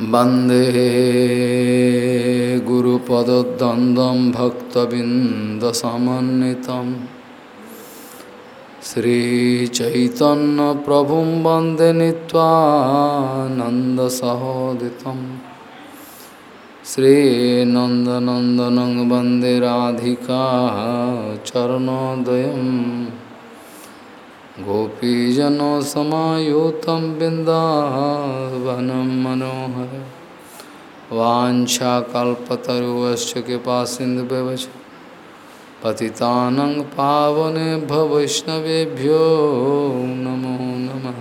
वन्दे गुरुपदद्वन्द्वं भक्तबिन्दसमन्वितं। श्रीचैतन्यप्रभुं वन्दे नीत्वानन्दसहोदितं श्रीनन्दनन्दनं वन्दे राधिका चरणोदयम् गोपीजनसमायुतं बिन्दावनं मनोहर वाञ्छाकल्पतरुश्च कृपासिन्धुव्यवच पतितानं पावनेभ्य वैष्णवेभ्यो नमो नमः।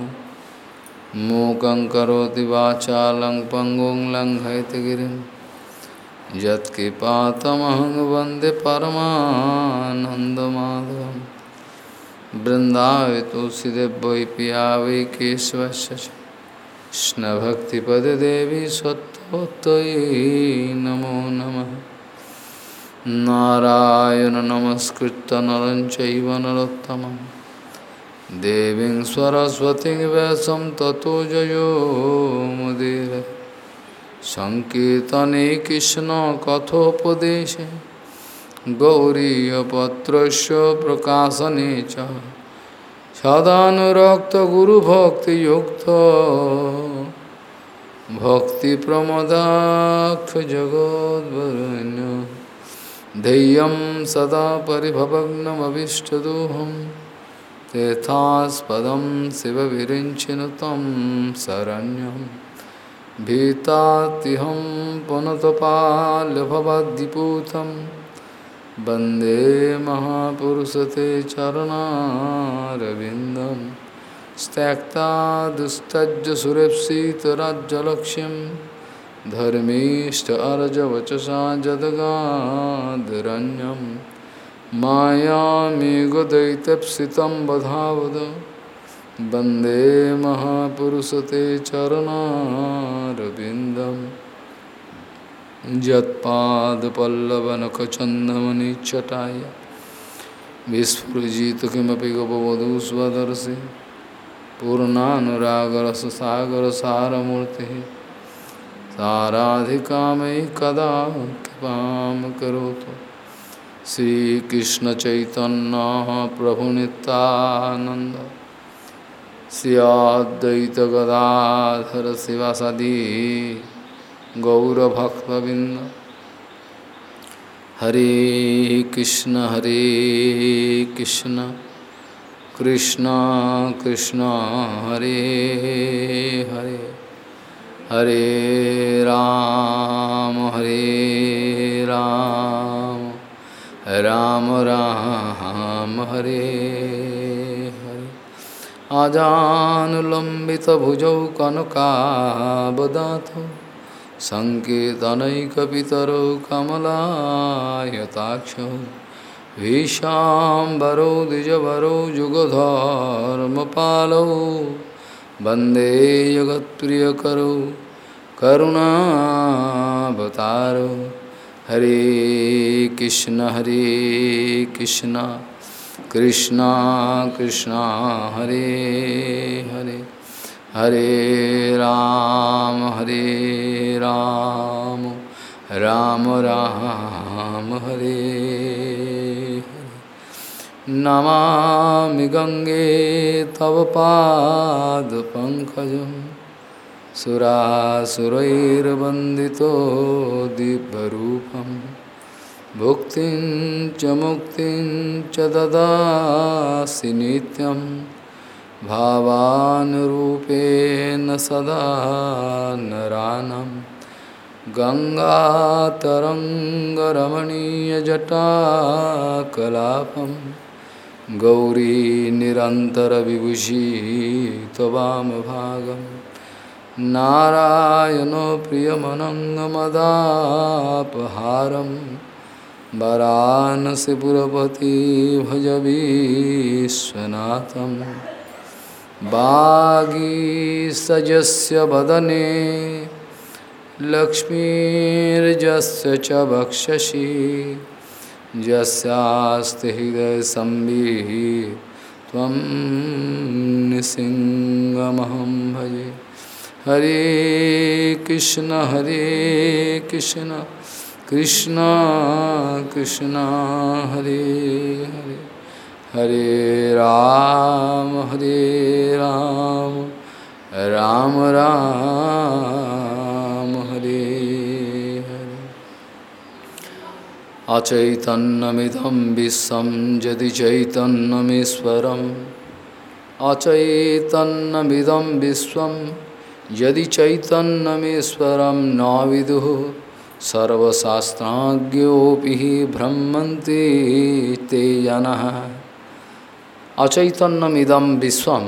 मूकं करोति वाचालं पङ्गुं लङ्घयतगिरिं यत्कृपातमहं वंदे परमानन्दमाधवम्। वृंदाव तुलसीदेव वै पिया वै केशवश कृष्णभक्तिपद देवी सत्वत नमो नमः। नारायण नमस्कृत नर चैव नरोत्तमं देवीं सरस्वतीं व्यासं ततो जयो मुदीर सङ्कीर्तने कृष्णकथोपदेशे गौरीयपत्रस्य प्रकाशने च सदानुरक्तगुरुभक्तियुक्त भक्तिप्रमदाक्षजगोद्वरुण्य धैर्यं सदा परिभवग्नमभीष्टदोहं तीर्थास्पदं शिवविरिञ्चिनु तं शरण्यं भीतातिहं पुनतपाल्यभवद्दिपूतम् वंदे महापुरुषते चरणारविन्दं त्यक्ता दुस्तज्य सुरेप्सितराज्यलक्ष्यं धर्मीष्ट अर्जवचसा जदगादरण्यं मायामेघदैत्यप्सितं वधावद वंदे महापुरुषते चरणारविन्दम् यत्पादपल्लवनखचन्दमनिच्छटाय विस्फुजित किमपि गपवधू स्वदर्शि पूर्णानुरागरससागरसारमूर्तिः। साराधिका मयि कदा कृपां करोतु श्रीकृष्णचैतन्यः प्रभुनितानन्द श्रियाद्वैतगदाधर शिवासदी गौरभक्तबिंद हरे कृष्ण हरे कृष्ण कृष्ण कृष्ण, हरे हरे। हरे राम हरे राम। राम राम, हरे हरे। आजानुलंबित आजानुलम्बितभुजौ कनकावदातौ सङ्केतनैकपितरौ कमलायताक्षौ भीशाम्बरौ द्विजवरौ जुगधर्मपालौ वंदे जगत्प्रियकरौ करुणावतारौ। हरे कृष्ण हरे कृष्ण कृष्ण कृष्ण, हरे हरे। हरे राम हरे राम राम राम, हरे नमामि गंगे तव पादपङ्कजं सुरासुरैर्वन्दितो दिव्यरूपं। भुक्तिं च मुक्तिं च ददासि नित्यम्। भावानुरूपेण सदा नरानं गङ्गातरङ्गरमणीयजटाकलापं गौरी निरन्तरविभूषी त्ववामभागं नारायणो प्रियमनङ्गमदापहारं वरानसिपुरपति भजवीश्वनाथम् वागीसजस्य वदने, लक्ष्मीर्जस्य च वक्षसि यस्यास्ति हृदयसंविः त्वं निसिंहमहं भजे। हरे कृष्ण हरे कृष्ण कृष्ण कृष्ण, हरे हरे। हरे राम हरे राम राम राम, हरे हरे। अचैतन्यमिदं विश्वं यदि चैतन्यमीश्वरम् अचैतन्यमिदं विश्वं यदि चैतन्यमीश्वरं न विदुः सर्वशास्त्राज्ञोऽपि भ्रमन्ति ते जनः अचैतन्यमिदं विश्वम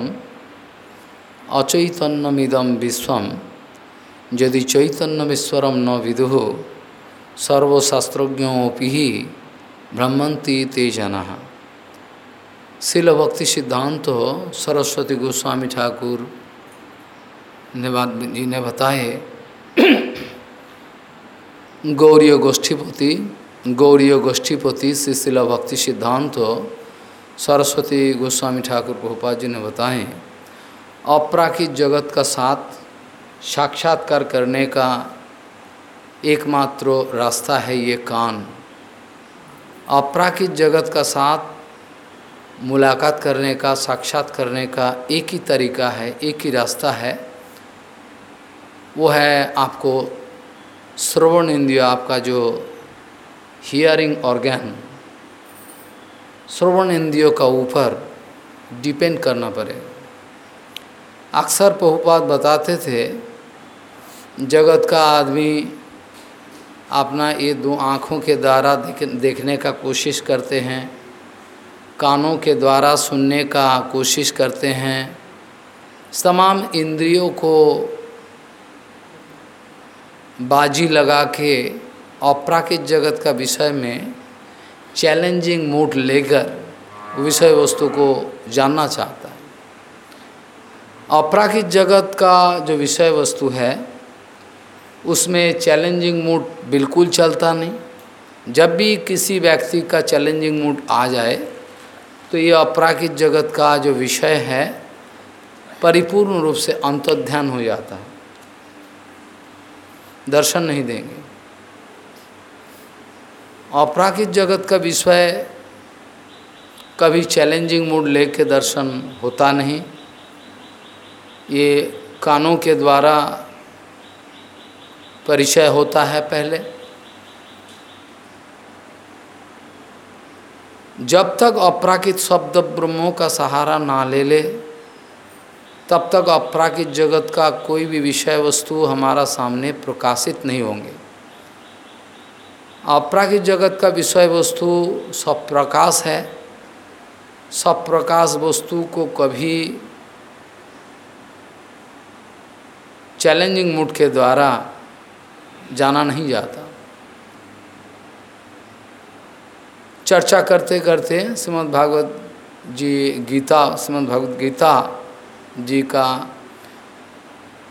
अचैतन्यमिदं विश्वम यदि चैतन्यमीश्वरम न विदु सर्वशास्त्रज्ञोपि भ्रमंती ते जना। शिल भक्ति सिद्धांत सरस्वती गोस्वामी ठाकुर ने जी ने बताए गौरीय गोष्ठीपति गौरीय गोष्ठीपति श्री शिल भक्ति सिद्धांत सरस्वती गोस्वामी ठाकुर प्रभुपाद जी ने बताए, अपराकित जगत का साथ साक्षात्कार करने का एकमात्र रास्ता है ये कान। अपराकित जगत का साथ मुलाकात करने का, साक्षात करने का एक ही तरीका है, एक ही रास्ता है। वो है आपको श्रवण इंद्रिय, आपका जो हियरिंग ऑर्गन श्रवण इंद्रियों का ऊपर डिपेंड करना पड़ेगा अक्सर बहुपात बताते थे, जगत का आदमी अपना ये दो आँखों के द्वारा देखने का कोशिश करते हैं, कानों के द्वारा सुनने का कोशिश करते हैं। तमाम इंद्रियों को बाजी लगा के अपराकित जगत का विषय में चैलेंजिंग मूड लेकर विषय वस्तु को जानना चाहता है। अपराकित जगत का जो विषय वस्तु है, उसमें चैलेंजिंग मूड बिल्कुल चलता नहीं। जब भी किसी व्यक्ति का चैलेंजिंग मूड आ जाए तो ये अपराकित जगत का जो विषय है, परिपूर्ण रूप से अंतर्ध्यान हो जाता है। दर्शन नहीं देंगे। अपराकित जगत का विषय कभी चैलेंजिंग मूड लेके दर्शन होता नहीं। ये कानों के द्वारा परिचय होता है पहले। जब तक अपराकित शब्द ब्रह्मों का सहारा ना ले ले, तब तक अपराकित जगत का कोई भी विषय वस्तु हमारा सामने प्रकाशित नहीं होंगे। अपराकित जगत का विषय वस्तु सब प्रकाश है। सब प्रकाश वस्तु को कभी चैलेंजिंग मूड के द्वारा जाना नहीं जाता। चर्चा करते करते श्रीमद् भागवत जी गीता, श्रीमद् भागवत गीता जी का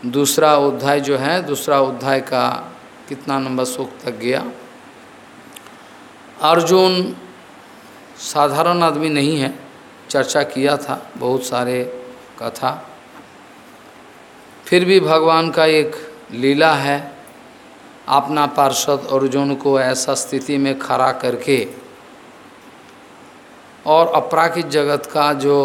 दूसरा अध्याय जो है, दूसरा अध्याय का कितना नंबर सूख तक गया? अर्जुन साधारण आदमी नहीं है, चर्चा किया था, बहुत सारे कथा। फिर भी भगवान का एक लीला है, अपना पार्षद अर्जुन को ऐसा स्थिति में खड़ा करके और अपराकित जगत का जो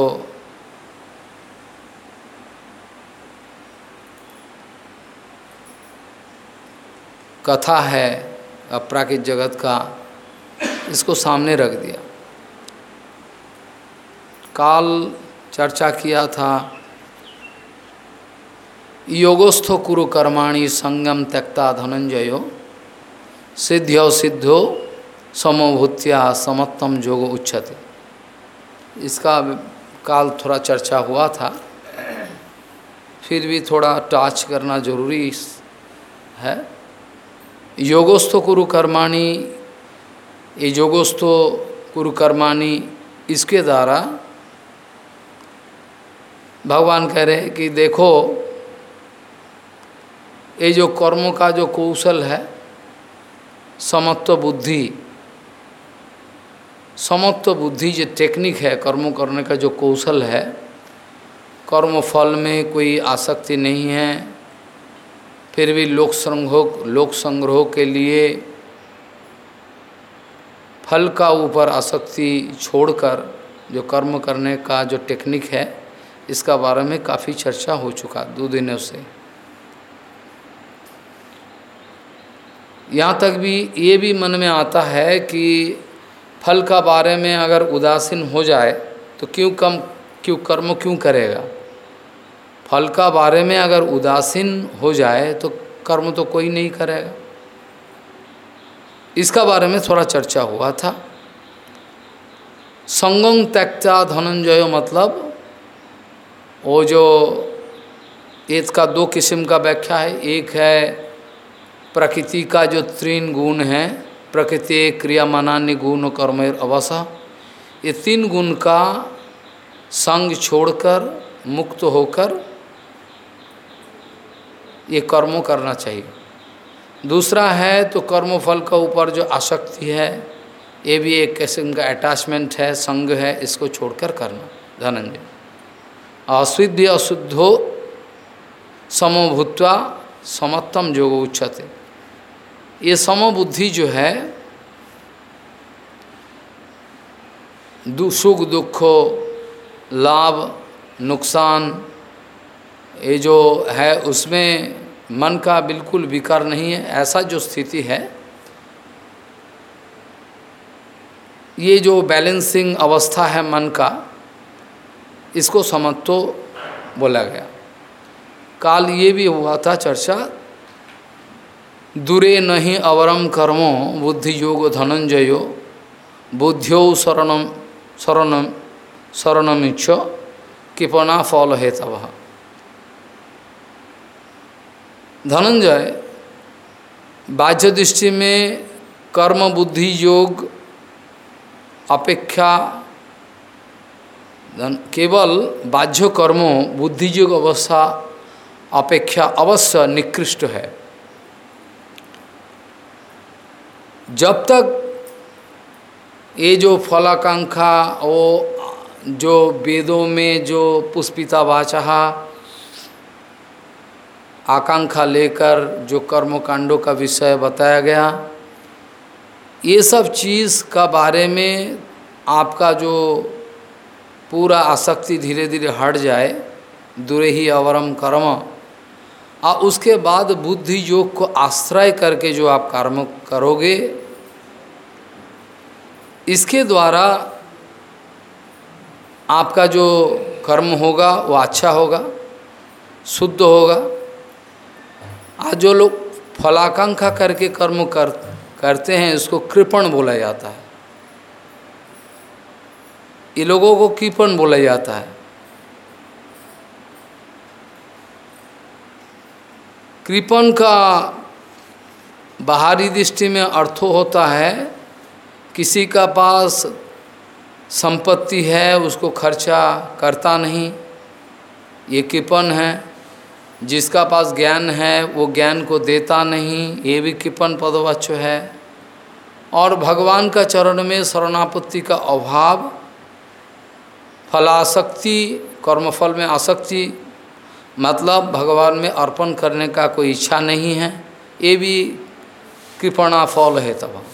कथा है, अपराकित जगत का इसको सामने रख दिया। काल चर्चा किया था। योगोस्थो कुरु कर्माणी संगम त्यक्ता धनंजयो। सिद्ध्यो सिद्धो समोभूत्या समत्तम जोग उच्चते इसका काल थोड़ा चर्चा हुआ था। फिर भी थोड़ा टच करना ज़रूरी है। योगस्थो कुरु कर्माणी ये योगोस्तो कुरुकर्माणी इसके द्वारा भगवान कह रहे हैं कि देखो, ये जो कर्मों का जो कौशल है, समत्व बुद्धि समत्व बुद्धि जो टेक्निक है, कर्मों करने का जो कौशल है कर्म फल में कोई आसक्ति नहीं है, फिर भी लोक संग्रह लोक संग्रह के लिए फल का ऊपर आसक्ति छोड़कर जो कर्म करने का जो टेक्निक है, इसका बारे में काफ़ी चर्चा हो चुका दो दिनों से। यहाँ तक भी, ये भी मन में आता है कि फल का बारे में अगर उदासीन हो जाए तो क्यों कम, क्यों कर्म क्यों करेगा? फल का बारे में अगर उदासीन हो जाए तो कर्म तो कोई नहीं करेगा। इसका बारे में थोड़ा चर्चा हुआ था। संगम त्यक्ता धनंजय मतलब वो जो एक का दो किस्म का व्याख्या है, एक है प्रकृति का जो तीन गुण है, प्रकृति, क्रिया, मनान्य गुण, कर्म, अवस। ये तीन गुण का संग छोड़कर, मुक्त होकर ये कर्मों करना चाहिए। दूसरा है तो कर्म फल का ऊपर जो आसक्ति है, ये भी एक किस्म का अटैचमेंट है, संग है, इसको छोड़कर करना, धनंजय। अशुद्धि अशुद्धो समभूत्वा समत्तम योग उच्चते ये समबुद्धि जो है सुख, दुख, लाभ, नुकसान, ये जो है उसमें मन का बिल्कुल विकार नहीं है, ऐसा जो स्थिति है, ये जो बैलेंसिंग अवस्था है मन का, इसको समत्व बोला गया। काल ये भी हुआ था चर्चा, दूरे नहीं अवरम कर्मो, बुद्धि योग धनंजयो, बुद्धियो शरणम शरणम शरणमिच्छ कृपणा फल है तब धनंजय बाह्य दृष्टि में कर्म, बुद्धि, योग, अपेक्षा केवल बाह्य कर्मों, बुद्धि, योग, अवस्था, अपेक्षा अवश्य निकृष्ट है। जब तक ये जो फलाकांक्षा, वो जो वेदों में जो पुष्पिता वाचा आकांक्षा लेकर जो कर्म कांडों का विषय बताया गया, ये सब चीज़ का बारे में आपका जो पूरा आसक्ति धीरे धीरे हट जाए दूरे ही अवरम कर्म और उसके बाद बुद्धि योग को आश्रय करके जो आप कर्म करोगे, इसके द्वारा आपका जो कर्म होगा वो अच्छा होगा, शुद्ध होगा। आज जो लोग फलाकांक्षा करके कर्म कर, करते हैं, इसको कृपण बोला जाता है। ये लोगों को कृपण बोला जाता है। कृपण का बाहरी दृष्टि में अर्थ होता है, किसी का पास संपत्ति है, उसको खर्चा करता नहीं, ये कृपण है। जिसका पास ज्ञान है, वो ज्ञान को देता नहीं, ये भी कृपण पदवाच्य है। और भगवान का चरण में शरणापत्ति का अभाव फलाशक्ति कर्मफल में आसक्ति मतलब भगवान में अर्पण करने का कोई इच्छा नहीं है, ये भी कृपणा फल है तब।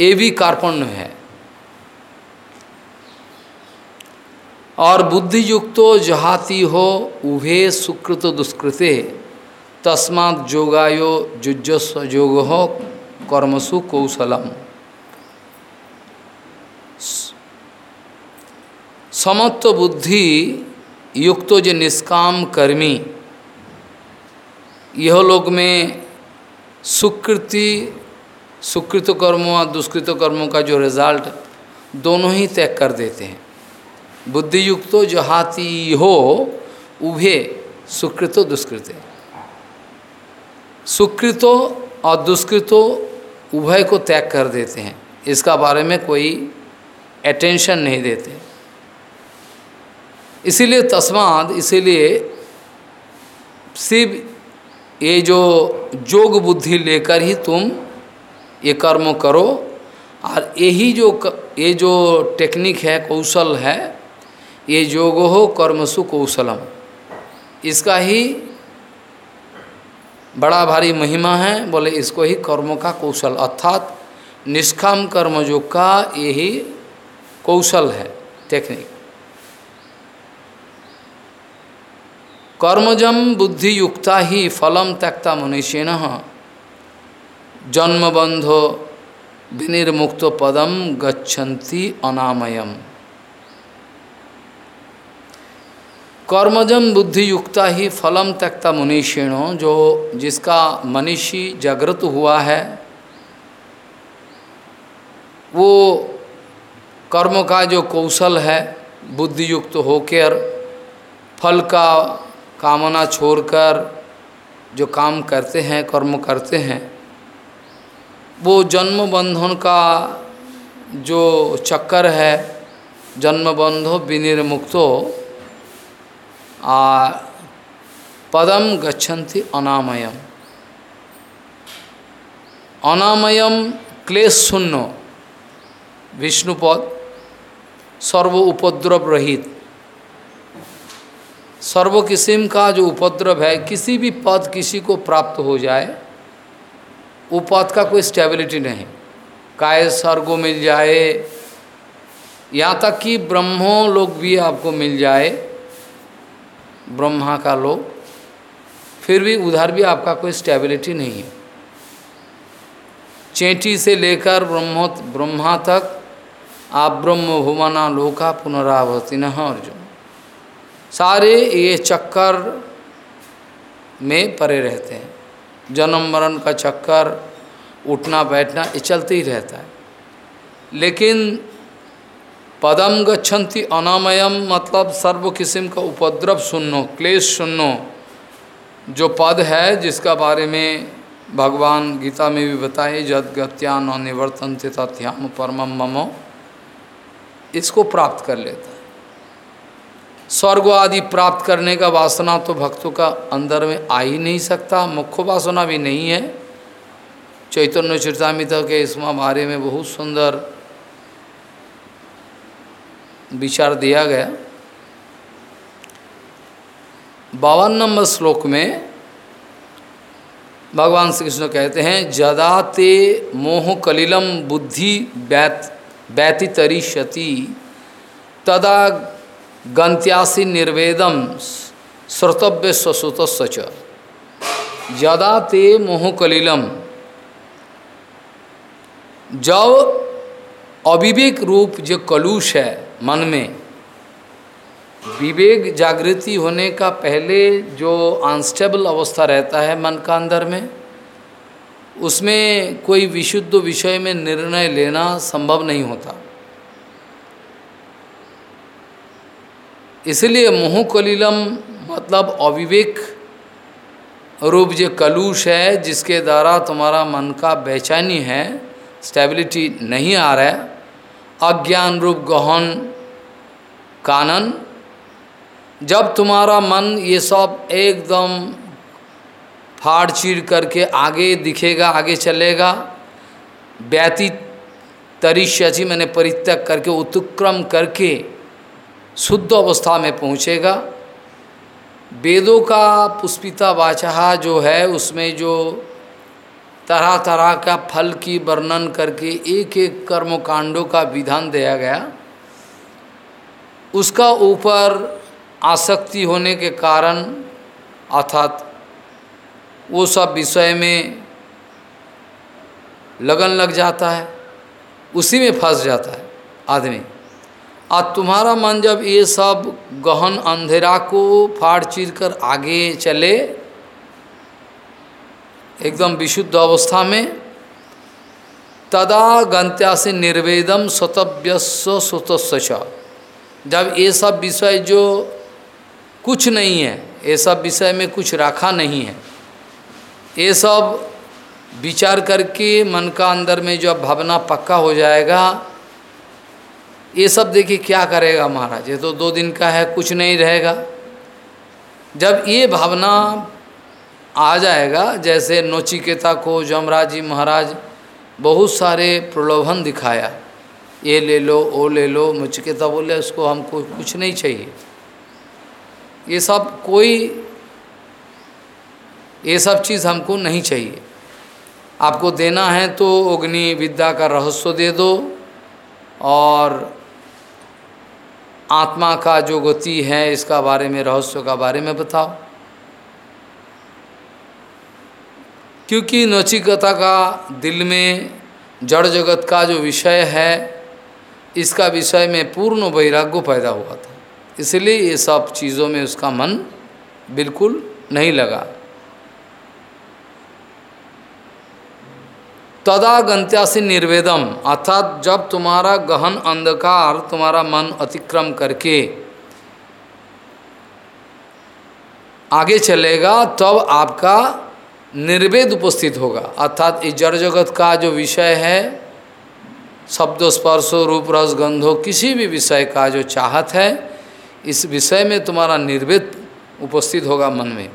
ये भी कार्पण्य है। और बुद्धि युक्तो जहाती हो, उभे सुकृत दुष्कृते, तस्मात् जोगायो जुजस्व जोग हो कर्मसु कौशलम। समत्व बुद्धि युक्तो जो निष्काम कर्मी, यह लोग में सुकृति, सुकृत कर्मों और दुष्कृत कर्मों का जो रिज़ल्ट दोनों ही तय कर देते हैं। बुद्धियुक्तो जो हाथी हो, उभे सुकृतो दुष्कृत। सुकृतो और दुष्कृतो उभय को त्याग कर देते हैं। इसका बारे में कोई अटेंशन नहीं देते। इसीलिए तस्माद, इसीलिए शिव ये जो जोग बुद्धि लेकर ही तुम ये कर्म करो, और यही जो ये जो टेक्निक है, कौशल है ये योग हो कर्मसु कौशलम इसका ही बड़ा भारी महिमा है, बोले इसको ही कर्मों का कौशल। अर्थात निष्काम कर्मयोग का यही कौशल है टेक्निक कर्मजम बुद्धि युक्ता ही फलम त्यक्ता मनुष्यन। जन्मबंधो विनिर्मुक्त पदम गच्छन्ति अनामयम। कर्मजम बुद्धि युक्ता ही फलम त्यक्ता मनुष्यणो जो जिसका मनीषी जागृत हुआ है, वो कर्म का जो कौशल है बुद्धि युक्त होकर, फल का कामना छोड़कर जो काम करते हैं, कर्म करते हैं, वो जन्म बंधन का जो चक्कर है, जन्म बंधो विनिर्मुक्तो पदम गच्छन्ति अनामयम। अनामयम क्लेश शून्य विष्णुपद, सर्व उपद्रव रहित। सर्व किस्म का जो उपद्रव है, किसी भी पद किसी को प्राप्त हो जाए, वो पद का कोई स्टेबिलिटी नहीं। काय स्वर्गो मिल जाए, यहाँ तक कि ब्रह्मो लोग भी आपको मिल जाए ब्रह्मा का लो फिर भी उधर भी आपका कोई स्टेबिलिटी नहीं है। चेटी से लेकर ब्रह्मो ब्रह्मा तक आप ब्रह्म भुवना लोका पुनरावती न अर्जुन। सारे ये चक्कर में परे रहते हैं। जन्म मरण का चक्कर, उठना बैठना, ये चलते ही रहता है। लेकिन पदम गच्छन्ति अनामयम मतलब सर्व किस्म का उपद्रव सुनो, क्लेश सुनो। जो पद है, जिसका बारे में भगवान गीता में भी बताए, जद गत्या न निवर्तन तथ्याम परमम ममो, इसको प्राप्त कर लेता है। स्वर्ग आदि प्राप्त करने का वासना तो भक्तों का अंदर में आ ही नहीं सकता, मुख्य वासना भी नहीं है। चैतन्य चरितमित के इसमें बारे में बहुत सुंदर विचार दिया गया। बावन नंबर श्लोक में भगवान श्री कृष्ण कहते हैं जदा ते मोह कलिलम बुद्धि व्यत व्यतितरिष्यति तदा गंत्यासी निर्वेदम श्रोतव्य स्वसुत सच यदा ते मोहकलिलम जब अविवेक रूप जो कलुष है मन में। विवेक जागृति होने का पहले जो अनस्टेबल अवस्था रहता है मन का अंदर में, उसमें कोई विशुद्ध विषय में निर्णय लेना संभव नहीं होता। इसलिए मोह कलिलम मतलब अविवेक रूप जो कलुष है, जिसके द्वारा तुम्हारा मन का बेचैनी है स्टेबिलिटी नहीं आ रहा है अज्ञान रूप गहन कानन। जब तुम्हारा मन ये सब एकदम फाड़ चीर करके आगे दिखेगा, आगे चलेगा व्यतीत तरिष्यची मैंने परित्याग करके, उत्क्रम करके शुद्ध अवस्था में पहुँचेगा। वेदों का पुष्पिता वाचाहा जो है, उसमें जो तरह तरह का फल की वर्णन करके एक एक कर्म कांडों का विधान दिया गया। उसका ऊपर आसक्ति होने के कारण, अर्थात वो सब विषय में लगन लग जाता है, उसी में फंस जाता है आदमी। और तुम्हारा मन जब ये सब गहन अंधेरा को फाड़ चीर कर आगे चले एकदम विशुद्ध अवस्था में तदा गंत्या से निर्वेदम स्वतव्यस्व स्वतस्व जब ये सब विषय जो कुछ नहीं है, ये सब विषय में कुछ रखा नहीं है, ये सब विचार करके मन का अंदर में जो भावना पक्का हो जाएगा, ये सब देखिए क्या करेगा महाराज? ये तो दो दिन का है, कुछ नहीं रहेगा। जब ये भावना आ जाएगा, जैसे नोचिकेता को जमराज जी महाराज बहुत सारे प्रलोभन दिखाया। ये ले लो, वो ले लो, नोचिकेता बोले उसको हमको कुछ नहीं चाहिए। ये सब कोई, ये सब चीज़ हमको नहीं चाहिए। आपको देना है तो अग्नि विद्या का रहस्य दे दो, और आत्मा का जो गति है, इसका बारे में, रहस्य का बारे में बताओ। क्योंकि नचिकता का दिल में, जड़ जगत का जो विषय है, इसका विषय में पूर्ण वैराग्य पैदा हुआ था। इसलिए ये सब चीज़ों में उसका मन बिल्कुल नहीं लगा। तदा गंत्या से निर्वेदम, अर्थात जब तुम्हारा गहन अंधकार तुम्हारा मन अतिक्रम करके आगे चलेगा, तब आपका निर्वेद उपस्थित होगा। अर्थात इस जड़ जगत का जो विषय है, शब्द, स्पर्शो, रूप, रस, गंधो, किसी भी विषय का जो चाहत है, इस विषय में तुम्हारा निर्वेद उपस्थित होगा मन में।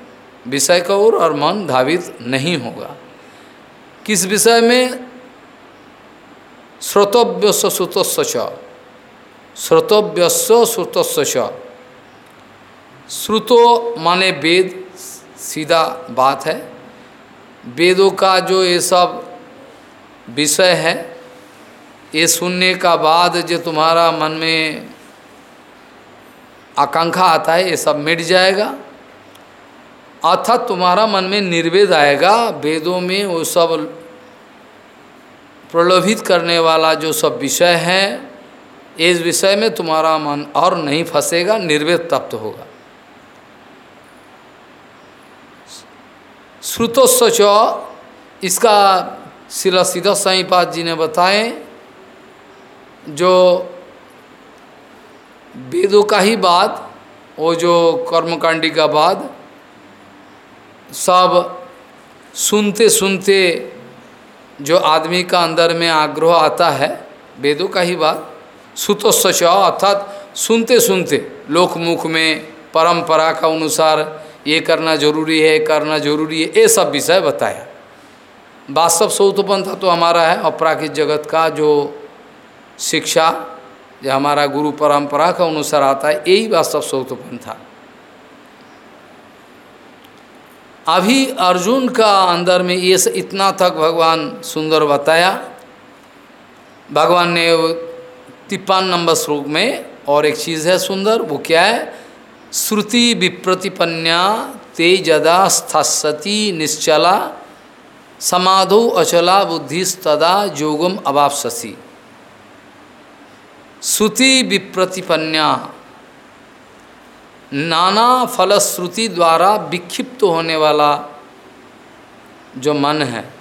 विषय का ओर और मन धावित नहीं होगा। किस विषय में? श्रोतव्यस्व श्रुतस्व च। श्रोतव्यस्व श्रुतस्व श्रुतो माने वेद, सीधा बात है। वेदों का जो ये सब विषय है, ये सुनने का बाद जो तुम्हारा मन में आकांक्षा आता है, ये सब मिट जाएगा। अर्थात तुम्हारा मन में निर्वेद आएगा, वेदों में वो सब प्रलोभित करने वाला जो सब विषय है, इस विषय में तुम्हारा मन और नहीं फंसेगा, निर्वेद तप्त होगा। श्रुतोस्वच इसका शिला सीधा साईपाद जी ने बताए, जो वेदों का ही बात वो जो कर्मकांडी का बाद, सब सुनते सुनते जो आदमी का अंदर में आग्रह आता है, वेदों का ही बात सुतोस्वच अर्थात सुनते सुनते लोकमुख में परंपरा का अनुसार ये करना ज़रूरी है करना ज़रूरी है, ये सब विषय बताया। वास्तव सौतपंथा तो हमारा है, अपराकृत जगत का जो शिक्षा जो हमारा गुरु परंपरा का अनुसार आता है, यही वास्तव सौतपंथा अभी अर्जुन का अंदर में ये इतना तक भगवान सुंदर बताया। भगवान ने तिप्पान नंबर श्लोक में और एक चीज़ है सुंदर, वो क्या है? श्रुति विप्रतिपन्या तेजदा स्थसती निश्चला, समाधो अचला बुद्धिस्तदा योगम अवापसी श्रुति विप्रतिपन्या, नाना फलश्रुति द्वारा विक्षिप्त होने वाला जो मन है,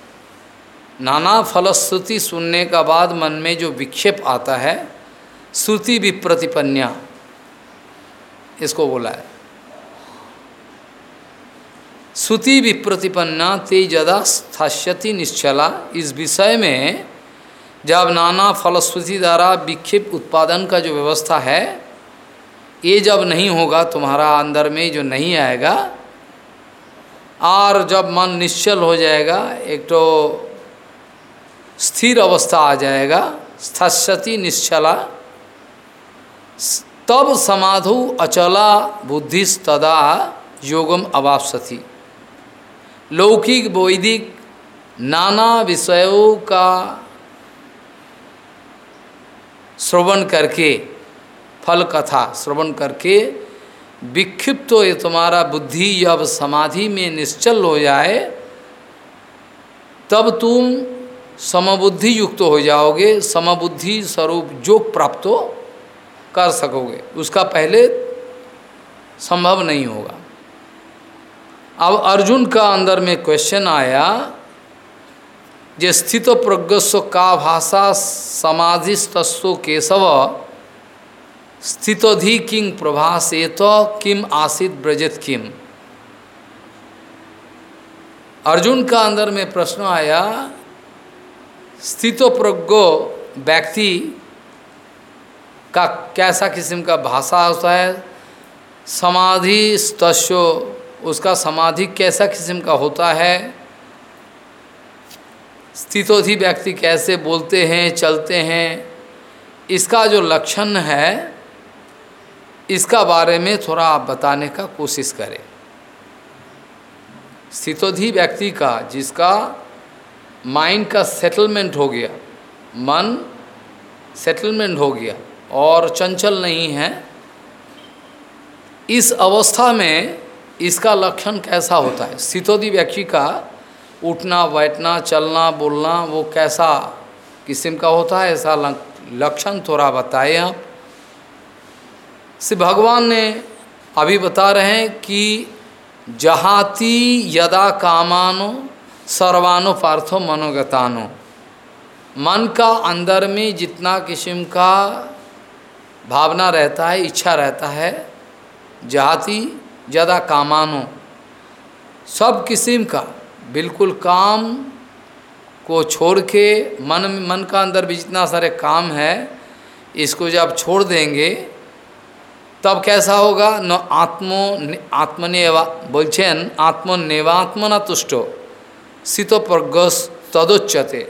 नाना फलश्रुति सुनने का बाद मन में जो विक्षेप आता है, श्रुति विप्रतिपन्या। इसको बोला है। श्रुति विप्रतिपन्ना तेजदा स्थाश्यति निश्चला। इस विषय में जब नाना फलश्रुति द्वारा विक्षेप उत्पादन का जो व्यवस्था है, ये जब नहीं होगा, तुम्हारा अंदर में जो नहीं आएगा, और जब मन निश्चल हो जाएगा, एक तो स्थिर अवस्था आ जाएगा। स्थति निश्चला। तब समाधु अचला बुद्धिस्तदा योगम अवापसति लौकिक वैदिक नाना विषयों का श्रवण करके फल कथा श्रवण करके विक्षिप्त ये तुम्हारा बुद्धि जब समाधि में निश्चल हो जाए, तब तुम समबुद्धि युक्त हो जाओगे, समबुद्धि स्वरूप योग प्राप्त कर सकोगे, उसका पहले संभव नहीं होगा। अब अर्जुन का अंदर में क्वेश्चन आया जे स्थित प्रज्ञस्व का भाषा समाधि समाधिस्तस्व केशव, स्थितोधि किंग प्रभासे तो किम आसित ब्रजत किम अर्जुन का अंदर में प्रश्न आया स्थितो प्रज्ञो व्यक्ति का कैसा किस्म का भाषा होता है, समाधि स्तस्यो, उसका समाधि कैसा किस्म का होता है, स्थितोधि व्यक्ति कैसे बोलते हैं, चलते हैं, इसका जो लक्षण है, इसका बारे में थोड़ा आप बताने का कोशिश करें। स्थितोधि व्यक्ति का, जिसका माइंड का सेटलमेंट हो गया, मन सेटलमेंट हो गया और चंचल नहीं है, इस अवस्था में इसका लक्षण कैसा होता है? स्थितोधि व्यक्ति का उठना, बैठना, चलना, बोलना, वो कैसा किस्म का होता है? ऐसा लक्षण थोड़ा बताए आप। श्री भगवान ने अभी बता रहे हैं कि जहाती यदा कामानो सर्वानो पार्थो मनोगतानो। मन का अंदर में जितना किस्म का भावना रहता है, इच्छा रहता है, जाति ज़्यादा कामानो। सब किस्म का, बिल्कुल काम को छोड़ के मन मन का अंदर भी जितना सारे काम है, इसको जब छोड़ देंगे, तब कैसा होगा? न आत्मो आत्मनेवा बोलছেন आत्मनेवात्मना तुष्टो शीत प्रगस तदोच्यते।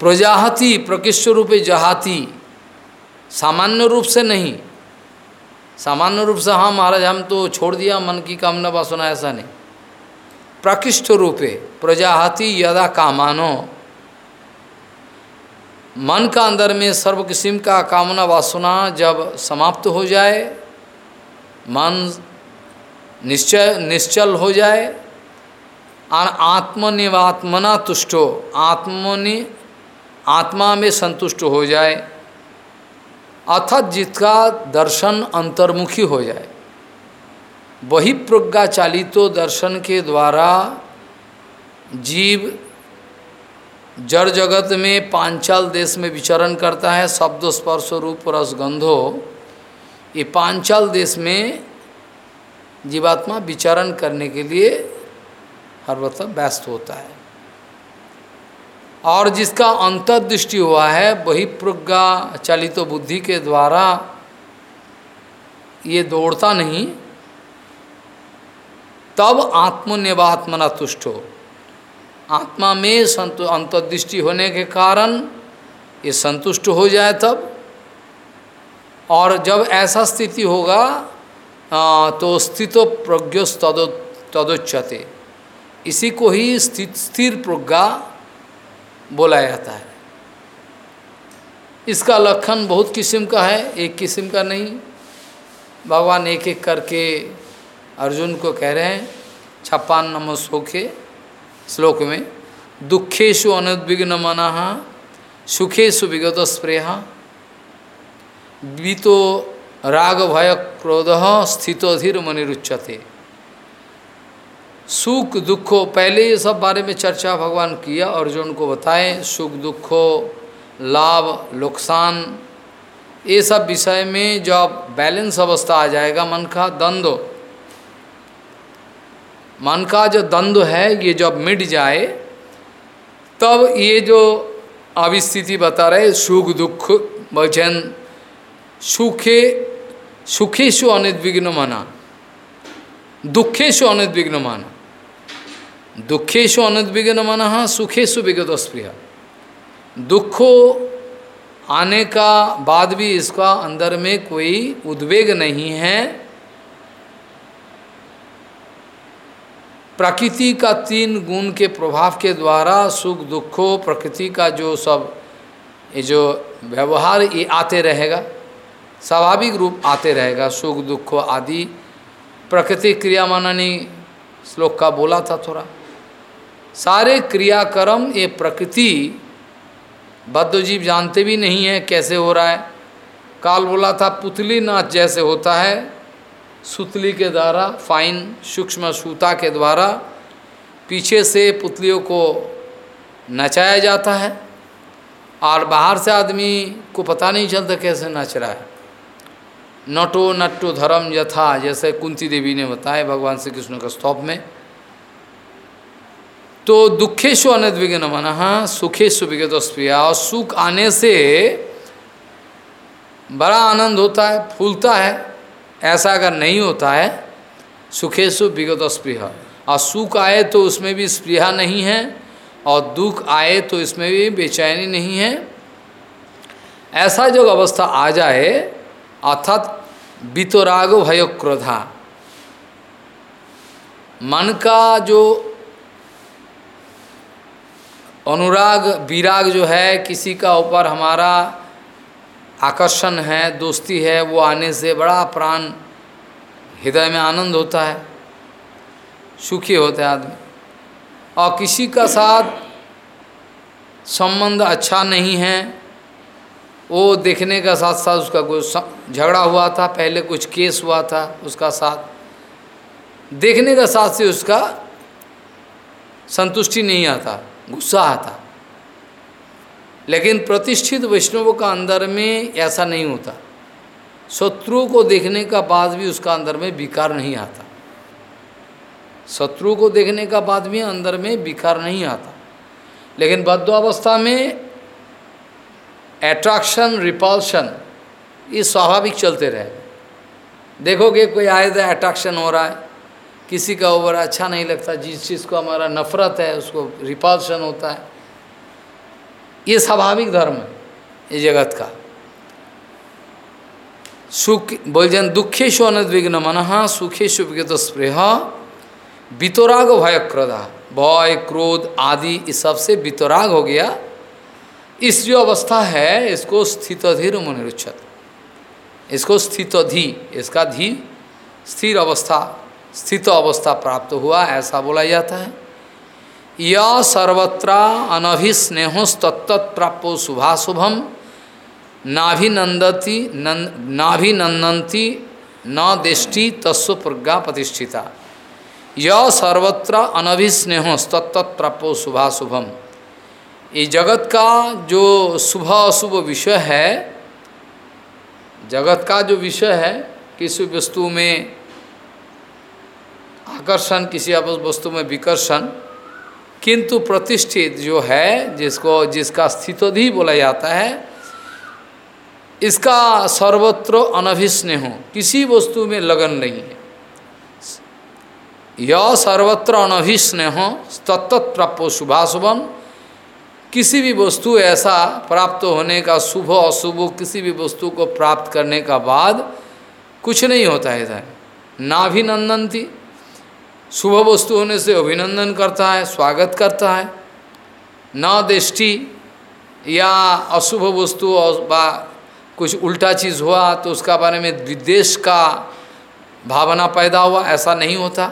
प्रजाहति प्रकृष्ट रूपे जहाती। सामान्य रूप से नहीं। सामान्य रूप से हाँ महाराज, हम तो छोड़ दिया, मन की कामना वासना ऐसा नहीं। प्रकृष्ट रूपे, प्रजाहति यदा कामानो। मन का अंदर में सर्व किस्म का कामना वासना जब समाप्त हो जाए, मन निश्चय, निश्चल हो जाए और आत्मनिवात्मना तुष्टो, आत्मनि आत्मा में संतुष्ट हो जाए, अर्थात जिसका दर्शन अंतर्मुखी हो जाए। वही प्रज्ञा चालितो दर्शन के द्वारा जीव जड़ जगत में पांचाल देश में विचरण करता है, शब्द, स्पर्श, रूप, रस, गंधो ये पांचाल देश में जीवात्मा विचरण करने के लिए हर वक्त व्यस्त होता है। और जिसका अंतर्दृष्टि हुआ है, वही प्रज्ञा चलित बुद्धि के द्वारा ये दौड़ता नहीं। तब आत्मनिवात्मना तुष्ट हो। आत्मा में संतु, अंतर्दृष्टि होने के कारण ये संतुष्ट हो जाए तब। और जब ऐसा स्थिति होगा तो स्थितो प्रज्ञ तदो तदोच्यते। इसी को ही स्थित, स्थिर प्रज्ञा बोला जाता है। इसका लक्षण बहुत किस्म का है, एक किस्म का नहीं। भगवान एक एक करके अर्जुन को कह रहे हैं, छप्पन सौ के श्लोक में दुखेशु अनुद्विघ्न मना सुखेशु विगत स्प्रेह, बीतो राग भय क्रोध स्थितोधीर मनिरुच्यते सुख दुखो, पहले ये सब बारे में चर्चा भगवान किया अर्जुन को बताएँ, सुख दुखो, लाभ, नुकसान, ये सब विषय में जब बैलेंस अवस्था आ जाएगा मन का, द्वंद्व। मन का जो द्वंद्व है, ये जब मिट जाए, तब ये जो अविस्थिति बता रहे सुख दुख वचन सुखे सुखेशु अनुद्विघ्न माना। दुखेशु अनुद्विघ्न माना। दुखेशु अनुद्विघ्न माना सुखेशु विगत स्प्रिय दुखो आने का बाद भी इसका अंदर में कोई उद्वेग नहीं है। प्रकृति का तीन गुण के प्रभाव के द्वारा सुख, दुखों, प्रकृति का जो सब, ये जो व्यवहार, ये आते रहेगा, स्वाभाविक रूप आते रहेगा, सुख, दुख आदि। प्रकृति क्रिया माननी श्लोक का बोला था थोड़ा। सारे क्रियाक्रम ये प्रकृति बद्धजीव जानते भी नहीं है कैसे हो रहा है। काल बोला था, पुतली नाच जैसे होता है, सुतली के द्वारा फाइन सूक्ष्म सूता के द्वारा, पीछे से पुतलियों को नचाया जाता है। और बाहर से आदमी को पता नहीं चलता कैसे नच रहा है। नटो नट्टो धर्म यथा, जैसे कुंती देवी ने बताया भगवान श्री कृष्ण के स्तोप में। तो दुखेशु अनद्विघ्न मन सुखेशु विगत स्प्रिया और सुख आने से बड़ा आनंद होता है, फूलता है, ऐसा अगर नहीं होता है, सुखेशु विगत स्पृह और सुख आए तो उसमें भी स्पृहा नहीं है, और दुख आए तो इसमें भी बेचैनी नहीं है। ऐसा जो अवस्था आ जाए, अर्थात वितराग भय क्रोधा मन का जो अनुराग, विराग जो है, किसी का ऊपर हमारा आकर्षण है, दोस्ती है, वो आने से बड़ा प्राण हृदय में आनंद होता है, सुखी होता है आदमी। और किसी का साथ संबंध अच्छा नहीं है, वो देखने का साथ साथ उसका कोई झगड़ा हुआ था, पहले कुछ केस हुआ था उसका साथ। देखने का साथ से उसका संतुष्टि नहीं आता। गुस्सा आता। लेकिन प्रतिष्ठित वैष्णव का अंदर में ऐसा नहीं होता। शत्रु को देखने का बाद भी उसका अंदर में विकार नहीं आता। शत्रु को देखने का बाद भी अंदर में विकार नहीं आता। लेकिन बद्धावस्था में एट्रैक्शन रिपल्शन ये स्वाभाविक चलते रहे। देखोगे कोई आए तो अट्रैक्शन हो रहा है। किसी का ओवर अच्छा नहीं लगता, जिस चीज़ को हमारा नफरत है, उसको रिपल्शन होता है। ये स्वाभाविक धर्म है, ये जगत का। सुख, बोल जान दुखेशु अनद्विघ्न मन सुखेशु स्प्रेह वितराग भय क्रोधा भय, क्रोध आदि इस सबसे वितराग हो गया। इस जो अवस्था है, इसको स्थितधीर मुनिरुच्छत। इसको स्थितधि, इसका धी, स्थिर अवस्था। स्थित अवस्था प्राप्त हुआ, ऐसा बोला जाता है। यह सर्वत्र अनभिस्नेहोस्तत्त प्राप्तो शुभाशुभम नाभिनंदती नाभिनंदंती न दृष्टि तस्व प्रज्ञा प्रतिष्ठिता। यह सर्वत्र अनभिस्नेह प्राप्तो शुभाशुभम ये जगत का जो शुभ अशुभ विषय है, जगत का जो विषय है, किसी वस्तु में आकर्षण, किसी वस्तु में विकर्षण, किंतु प्रतिष्ठित जो है, जिसको, जिसका स्थितोधि बोला जाता है, इसका सर्वत्र अनभिस्नेह किसी वस्तु में लगन नहीं है। यह सर्वत्र अनभिस्नेह तत्त प्राप्त शुभाशुभम, किसी भी वस्तु ऐसा प्राप्त होने का शुभ अशुभ, किसी भी वस्तु को प्राप्त करने का बाद कुछ नहीं होता है इधर। नाभिनंदन थी शुभ वस्तु होने से अभिनंदन करता है, स्वागत करता है। न दृष्टि या अशुभ वस्तु बा, कुछ उल्टा चीज़ हुआ तो उसका बारे में विदेश का भावना पैदा हुआ, ऐसा नहीं होता।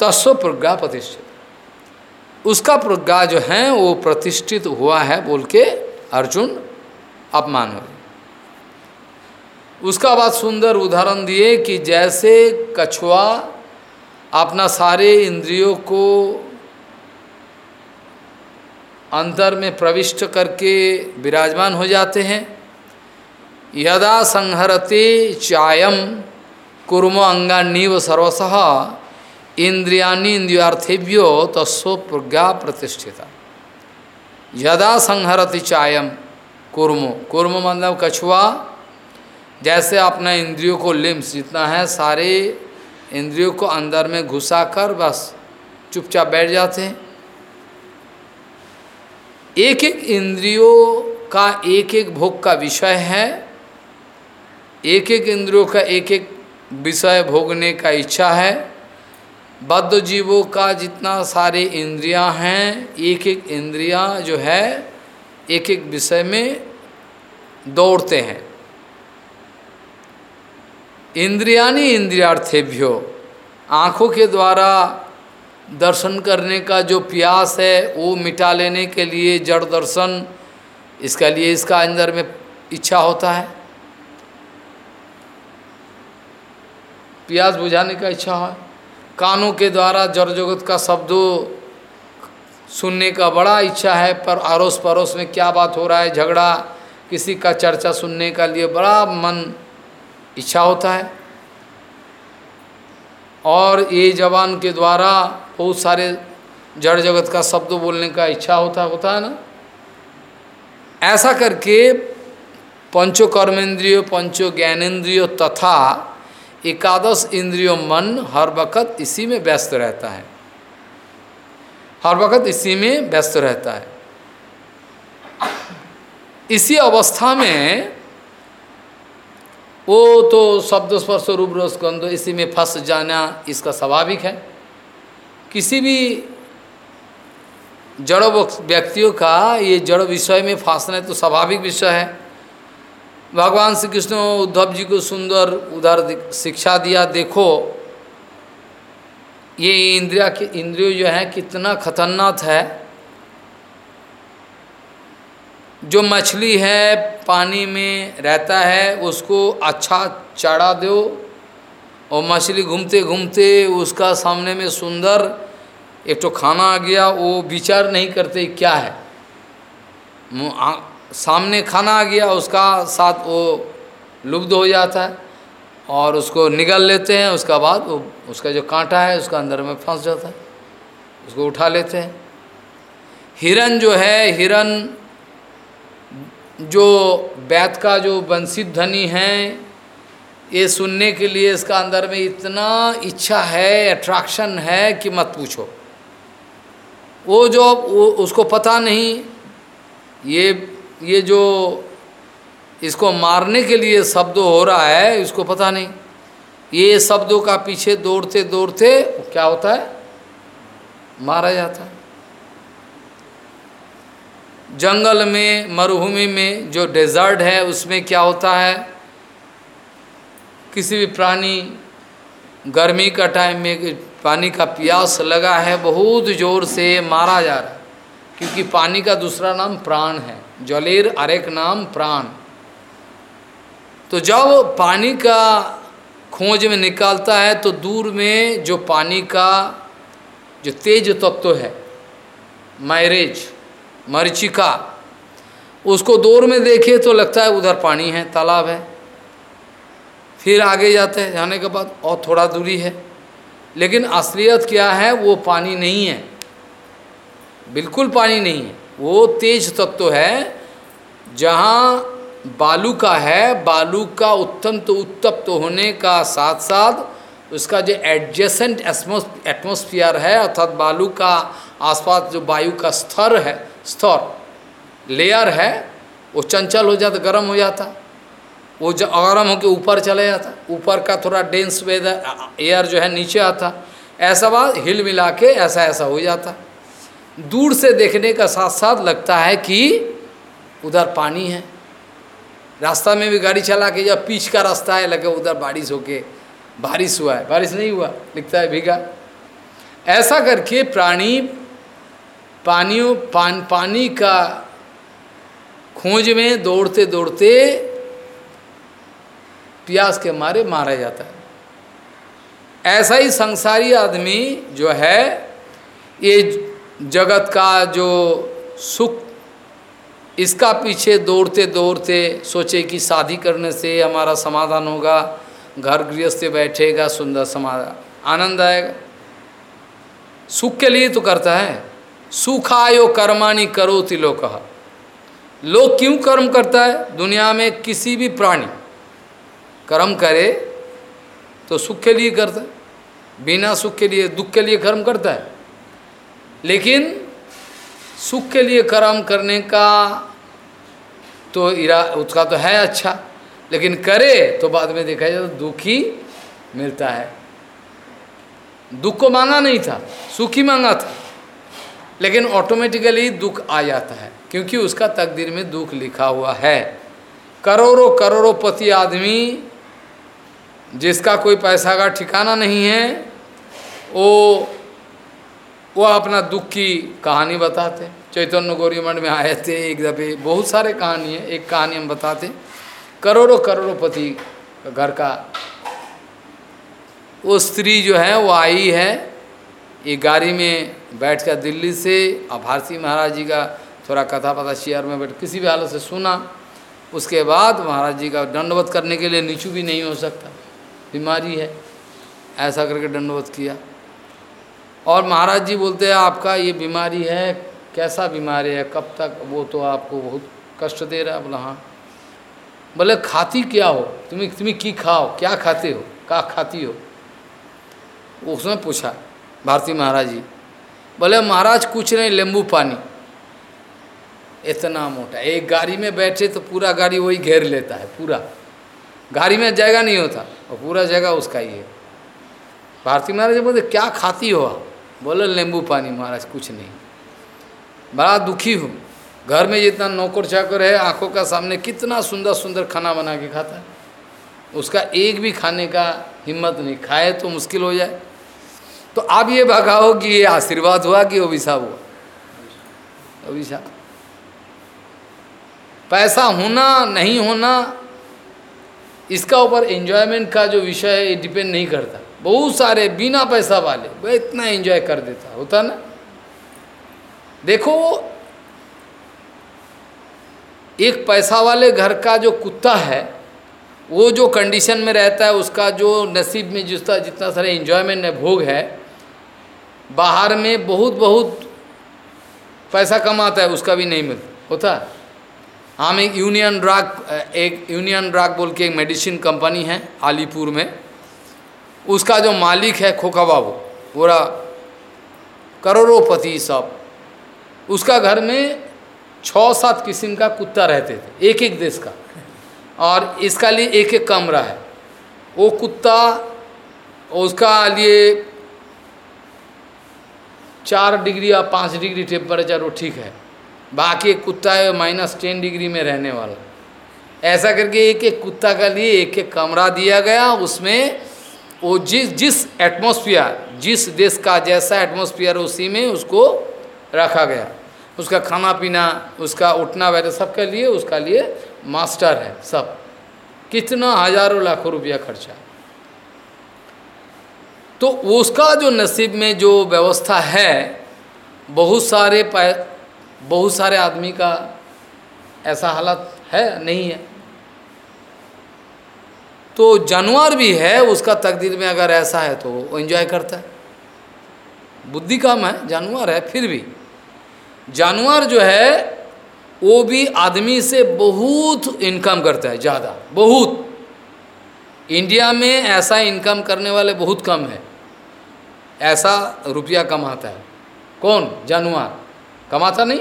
तस्व प्रज्ञा प्रतिष्ठित। उसका प्रज्ञा जो है, वो प्रतिष्ठित हुआ है बोल के अर्जुन अपमान हो उसका बाद सुंदर उदाहरण दिए कि जैसे कछुआ अपना सारे इंद्रियों को अंतर में प्रविष्ट करके विराजमान हो जाते हैं। यदा संहरते चायम कुर्म अंगान्नीव सर्वसह इंद्रियाणी इंद्रियार्थेभ्यो तस्व प्रज्ञा प्रतिष्ठिता। यदा संहरति चायम कुर्मो, कुर्म मतलब कछुआ, जैसे अपना इंद्रियों को लिम्स जितना है सारे इंद्रियों को अंदर में घुसा कर बस चुपचाप बैठ जाते हैं। एक एक इंद्रियों का एक एक भोग का विषय है। एक एक इंद्रियों का एक एक विषय भोगने का इच्छा है। बद्ध जीवों का जितना सारे इंद्रियाँ हैं एक एक इंद्रियाँ जो है एक एक विषय में दौड़ते हैं। इंद्रियानी इंद्रियार्थेभ्यो। आँखों के द्वारा दर्शन करने का जो प्यास है, वो मिटा लेने के लिए जड़ दर्शन, इसका लिए इसका अंदर में इच्छा होता है। प्यास बुझाने का इच्छा है। कानों के द्वारा जड़ जगत का शब्दों सुनने का बड़ा इच्छा है, पर अड़ोस पड़ोस में क्या बात हो रहा है, झगड़ा, किसी का चर्चा सुनने का लिए बड़ा मन इच्छा होता है। और ये जवान के द्वारा बहुत सारे जड़ जगत का शब्द बोलने का इच्छा होता होता है ना? ऐसा करके पंचो कर्मेंद्रियो पंचो ज्ञानेन्द्रियो तथा एकादश इंद्रियों मन हर वक़्त इसी में व्यस्त रहता है। हर वक़्त इसी में व्यस्त रहता है। इसी अवस्था में वो तो शब्द स्पर्श रूप रस गंध इसी में फंस जाना इसका स्वाभाविक है। किसी भी जड़ व्यक्तियों का ये जड़ विषय में फांसना तो स्वाभाविक विषय है। भगवान श्री कृष्ण उद्धव जी को सुंदर उधर शिक्षा दिया, देखो, ये इंद्रिया के इंद्रिय जो है कितना खतरनाक है। जो मछली है, पानी में रहता है, उसको अच्छा चाड़ा दो। और मछली घूमते घूमते उसका सामने में सुंदर एक तो खाना आ गया, वो विचार नहीं करते क्या है। सामने खाना आ गया, उसका साथ वो लुब्ध हो जाता है और उसको निगल लेते हैं, उसका बाद वो, उसका जो कांटा है, उसका अंदर में फंस जाता है, उसको उठा लेते हैं। हिरन जो है, हिरन जो बैत का जो वंशित धनी है, ये सुनने के लिए इसका अंदर में इतना इच्छा है अट्रैक्शन है कि मत पूछो। वो जो वो उसको पता नहीं, ये ये जो इसको मारने के लिए शब्द हो रहा है, इसको पता नहीं। ये शब्दों का पीछे दौड़ते दौड़ते क्या होता है? मारा जाता है। जंगल में, मरुभूमि में जो डेजर्ट है, उसमें क्या होता है? किसी भी प्राणी गर्मी का टाइम में, पानी का प्यास लगा है, बहुत ज़ोर से मारा जा रहा है। क्योंकि पानी का दूसरा नाम प्राण है। जलेर अरेक नाम प्राण। तो जब पानी का खोज में निकालता है तो दूर में जो पानी का जो तेज तत्व तो है मैरेज मरीचिका। उसको दूर में देखे तो लगता है उधर पानी है, तालाब है। फिर आगे जाते हैं, जाने के बाद और थोड़ा दूरी है। लेकिन असलियत क्या है, वो पानी नहीं है। बिल्कुल पानी नहीं है। वो तेज तत्व है, जहाँ बालू का है बालू का उत्तम तो उत्तप्त तो होने का साथ साथ उसका जो एडजेसेंट एटमोस्फियर है, अर्थात बालू का आसपास जो वायु का स्तर है स्तर। लेयर है, वो चंचल हो जाता, गर्म हो जाता। वो जो गर्म होकर ऊपर चले जाता। ऊपर का थोड़ा डेंस वेदर एयर जो है नीचे आता। ऐसा बात हिल मिला के ऐसा ऐसा हो जाता। दूर से देखने का साथ साथ लगता है कि उधर पानी है। रास्ता में भी गाड़ी चला के जब पीछ का रास्ता है, लगे उधर बारिश होके, बारिश हुआ है। बारिश नहीं हुआ, लिखता है, भीगा। ऐसा करके प्राणी पानियों, पान, पानी का खोज में दौड़ते दौड़ते प्यास के मारे मारा जाता है। ऐसा ही संसारी आदमी जो है, ये जगत का जो सुख, इसका पीछे दौड़ते दौड़ते सोचे कि शादी करने से हमारा समाधान होगा, घर गृहस्थ बैठेगा, सुंदर समाधान, आनंद आएगा। सुख के लिए तो करता है। सुखायो कर्माणी करो तिलो कहा लोग क्यों कर्म करता है? दुनिया में किसी भी प्राणी कर्म करे तो सुख के लिए करता है, बिना सुख के लिए, दुख के लिए कर्म करता है। लेकिन सुख के लिए कर्म करने का तो इरा, उसका तो है अच्छा लेकिन करे तो बाद में देखा जाए तो दुख मिलता है। दुख को मांगा नहीं था, सुख मांगा था। लेकिन ऑटोमेटिकली दुख आ जाता है, क्योंकि उसका तकदीर में दुख लिखा हुआ है। करोड़ों करोड़ों पति आदमी जिसका कोई पैसा का ठिकाना नहीं है, वो वो अपना दुख की कहानी बताते। चैतन्य गौरी मंड में आए थे, एक दफ़े बहुत सारे कहानी है, एक कहानी हम बताते। करोड़ों करोड़ों पति घर का, वो स्त्री जो है, वो आई है ये गाड़ी में बैठ कर दिल्ली से, और भारती महाराज जी का थोड़ा कथा पता शेयर में बैठ, किसी भी हालत से सुना, उसके बाद महाराज जी का दंडवत करने के लिए नीचू भी नहीं हो सकता। बीमारी है। ऐसा करके दंडवत किया। और महाराज जी बोलते हैं, आपका ये बीमारी है, कैसा बीमारी है, कब तक? वो तो आपको बहुत कष्ट दे रहा है। बोला हाँ। बोले, खाती क्या हो? तुम्हें तुम्हें की खाओ? क्या खाते हो? क्या खाती हो? उसने पूछा भारती महाराज जी। बोले, महाराज, कुछ नहीं, नींबू पानी। इतना मोटा। एक गाड़ी में बैठे तो पूरा गाड़ी वही घेर लेता है, पूरा। गाड़ी में जगह नहीं होता, और पूरा जगह उसका ही है। भारती महाराज बोलते, क्या खाती हो बोले, नींबू पानी, महाराज, कुछ नहीं। बड़ा दुखी हूँ। घर में जितना नौकर चाकर है, आँखों का सामने कितना सुंदर सुंदर खाना बना के खाता है। उसका एक भी खाने का हिम्मत नहीं। खाए तो मुश्किल हो जाए। तो आप ये भगाओ कि ये आशीर्वाद हुआ कि अभिशाप हुआ? अभिशाप। पैसा होना, नहीं होना, इसका ऊपर एंजॉयमेंट का जो विषय है, ये डिपेंड नहीं करता। बहुत सारे बिना पैसा वाले, वह इतना एंजॉय कर देता, होता ना? देखो, एक पैसा वाले घर का जो कुत्ता है, वो जो कंडीशन में रहता है, उसका जो नसीब में जितना जितना सारा इन्जॉयमेंट है भोग है बाहर में बहुत बहुत पैसा कमाता है, उसका भी नहीं मिलता होता हम एक यूनियन ड्राग, एक यूनियन ड्राग बोल के एक मेडिसिन कंपनी है आलीपुर में। उसका जो मालिक है, खोखा बाबू, पूरा करोड़ोंपति सब, उसका घर में छः सात किस्म का कुत्ता रहते थे एक एक देश का। और इसका लिए एक एक कमरा है। वो कुत्ता, उसका लिए चार डिग्री या पाँच डिग्री टेम्परेचर वो ठीक है। बाकी कुत्ता है माइनस टेन डिग्री में रहने वाला। ऐसा करके एक एक कुत्ता का लिए एक एक कमरा दिया गया, उसमें वो जिस जिस एटमॉस्फेयर जिस देश का जैसा एटमॉस्फेयर उसी में उसको रखा गया। उसका खाना पीना, उसका उठना बैठना सबके लिए उसका लिए मास्टर है, सब। कितना हज़ारों लाखों रुपया खर्चा। तो उसका जो नसीब में जो व्यवस्था है, बहुत सारे बहुत सारे आदमी का ऐसा हालत है, नहीं है। तो जानवर भी है, उसका तकदीर में अगर ऐसा है तो वो एंजॉय करता है। बुद्धि कम है, जानवर है, फिर भी। जानवर जो है, वो भी आदमी से बहुत इनकम करता है, ज़्यादा, बहुत। इंडिया में ऐसा इनकम करने वाले बहुत कम है। ऐसा रुपया कमाता है। कौन? जानवर कमाता नहीं?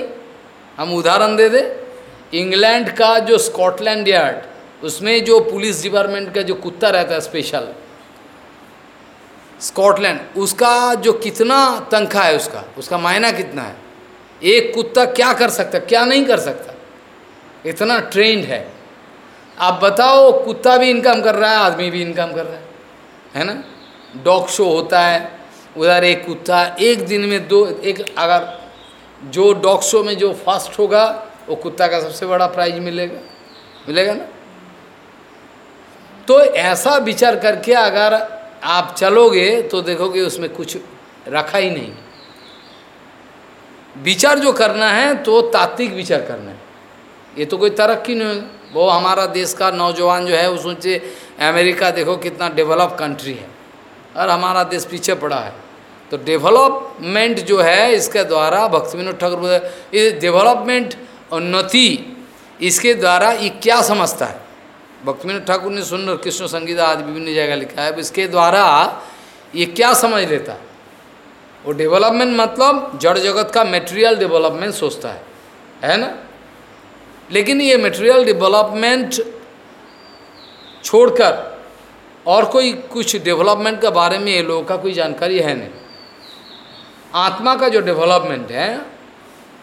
हम उदाहरण दे दे। इंग्लैंड का जो स्कॉटलैंड यार्ड, उसमें जो पुलिस डिपार्टमेंट का जो कुत्ता रहता है स्पेशल, स्कॉटलैंड, उसका जो कितना तनख्वाह है उसका उसका मायना कितना है? एक कुत्ता क्या कर सकता क्या नहीं कर सकता? इतना ट्रेंड है। आप बताओ, कुत्ता भी इनकम कर रहा है, आदमी भी इनकम कर रहा है। है ना? डॉग शो होता है। उधर एक कुत्ता, एक दिन में दो, एक अगर जो डॉग शो में जो फ़र्स्ट होगा, वो कुत्ता का सबसे बड़ा प्राइज मिलेगा। मिलेगा ना? तो ऐसा विचार करके अगर आप चलोगे तो देखोगे उसमें कुछ रखा ही नहीं। विचार जो करना है तो तात्विक विचार करना है। ये तो कोई तरक्की नहीं है। वो हमारा देश का नौजवान जो है, वो सोचे, अमेरिका देखो कितना डेवलप कंट्री है। और हमारा देश पीछे पड़ा है। तो डेवलपमेंट जो है, इसके द्वारा भक्ति विनोद ठाकुर ये डेवलपमेंट उन्नति, इसके द्वारा ये क्या समझता है? भक्ति विनोद ठाकुर ने सुंदर कृष्ण संगीता आदि विभिन्न जगह लिखा है इसके द्वारा ये क्या समझ लेता है? वो डेवलपमेंट मतलब जड़ जगत का मेटेरियल डेवलपमेंट सोचता है है ना? लेकिन ये मेटेरियल डेवलपमेंट छोड़कर और कोई कुछ डेवलपमेंट के बारे में ये लोगों का कोई जानकारी है नहीं। आत्मा का जो डेवलपमेंट है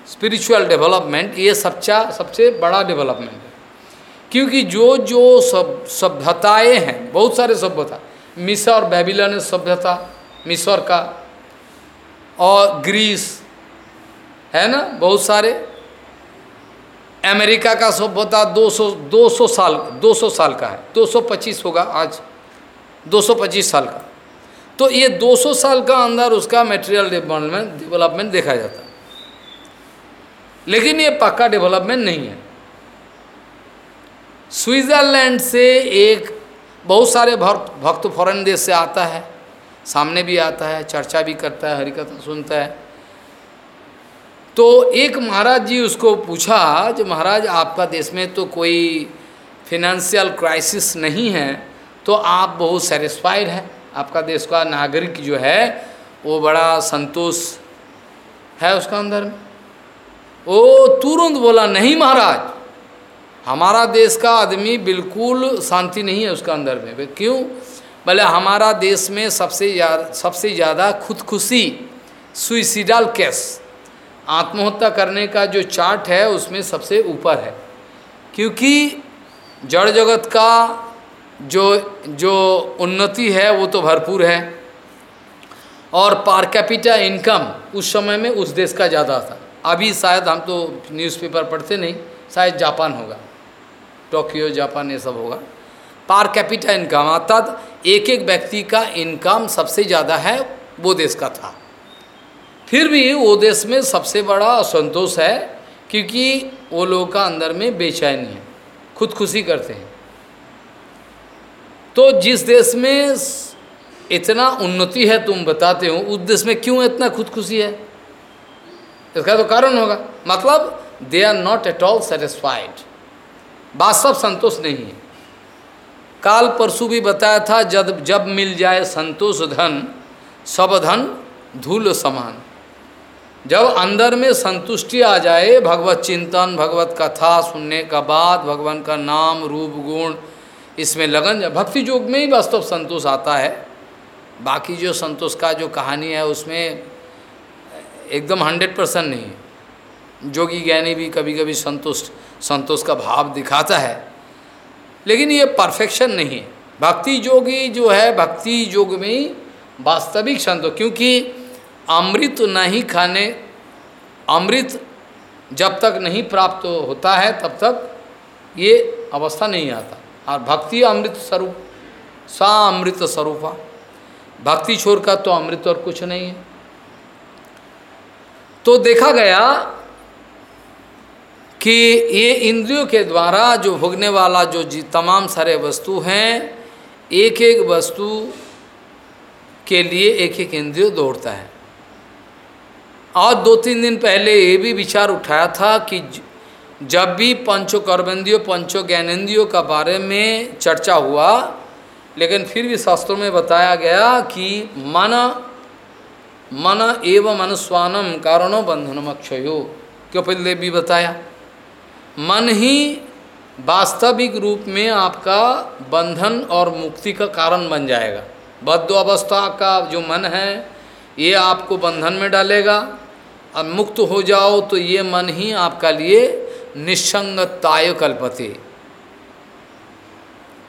स्पिरिचुअल डेवलपमेंट ये सबचा, सबसे बड़ा डेवलपमेंट है। क्योंकि जो जो सब, सभ्यताएँ हैं, बहुत सारे सभ्यता, मिसर बेबीलन सभ्यता, मिसर का, और ग्रीस, है ना, बहुत सारे। अमेरिका का सभ्यता 200 200 साल 200 साल का है 225 होगा आज। 225 साल का। तो ये 200 साल का अंदर उसका मटेरियल डेवलपमेंट डेवलपमेंट देखा जाता। लेकिन ये पक्का डेवलपमेंट नहीं है। स्विट्ज़रलैंड से एक बहुत सारे भक्त फॉरेन देश से आता है। सामने भी आता है, चर्चा भी करता है, हरिकथा सुनता है। तो एक महाराज जी उसको पूछा, जो महाराज, आपका देश में तो कोई फिनेंशियल क्राइसिस नहीं है। तो आप बहुत सेटिस्फाइड हैं। आपका देश का नागरिक जो है, वो बड़ा संतोष है उसका अंदर में। वो तुरंत बोला, नहीं महाराज, हमारा देश का आदमी बिल्कुल शांति नहीं है उसका अंदर में। क्यों? भले हमारा देश में सबसे ज़्यादा सबसे ज़्यादा खुदकुशी सुइसिडल केस आत्महत्या करने का जो चार्ट है, उसमें सबसे ऊपर है। क्योंकि जड़ जगत का जो जो उन्नति है, वो तो भरपूर है। और पार कैपिटा इनकम उस समय में उस देश का ज़्यादा था। अभी शायद हम तो न्यूज़पेपर पढ़ते नहीं, शायद जापान होगा। टोक्यो, जापान, ये सब होगा। पार कैपिटा इनकम अर्थात एक एक व्यक्ति का इनकम सबसे ज़्यादा है, वो देश का था। फिर भी वो देश में सबसे बड़ा असंतोष है, क्योंकि वो लोगों का अंदर में बेचैनी है। खुदकुशी करते हैं। तो जिस देश में इतना उन्नति है, तुम बताते हो, उस देश में क्यों इतना खुदकुशी है? इसका तो कारण होगा। मतलब they are not at all satisfied वास्तव संतोष नहीं है। काल परसु भी बताया था, जब जब मिल जाए संतोष धन, सब धन धूल समान। जब अंदर में संतुष्टि आ जाए, भगवत चिंतन, भगवत कथा सुनने का बाद, भगवान का नाम, रूप, गुण इसमें लगन भक्ति योग में ही वास्तव संतोष आता है, बाकी जो संतोष का जो कहानी है उसमें एकदम हंड्रेड परसेंट नहीं है। जोगी ज्ञानी भी कभी कभी संतुष्ट, संतोष का भाव दिखाता है, लेकिन ये परफेक्शन नहीं है। भक्ति योगी जो है, भक्ति योग में ही वास्तविक संतोष, क्योंकि अमृत नहीं खाने, अमृत जब तक नहीं प्राप्त होता है, तब तक ये अवस्था नहीं आता। और भक्ति अमृत स्वरूप सा अमृत स्वरूपा। भक्ति छोड़ का तो अमृत और कुछ नहीं है। तो देखा गया कि ये इंद्रियों के द्वारा जो भोगने वाला जो तमाम सारे वस्तु हैं एक एक वस्तु के लिए एक एक इंद्रिय दौड़ता है। और दो तीन दिन पहले ये भी विचार उठाया था कि जब भी पंचो कर्मेंद्रियों पंचो ज्ञानेन्द्रियों का बारे में चर्चा हुआ, लेकिन फिर भी शास्त्रों में बताया गया कि मन मन एवं अनुस्वानम कारणों बंधनम अक्षयो। क्यों पहले भी बताया? मन ही वास्तविक रूप में आपका बंधन और मुक्ति का कारण बन जाएगा। बद्ध अवस्था का जो मन है, ये आपको बंधन में डालेगा। और मुक्त हो जाओ तो ये मन ही आपका लिए निसंगताय कल्पते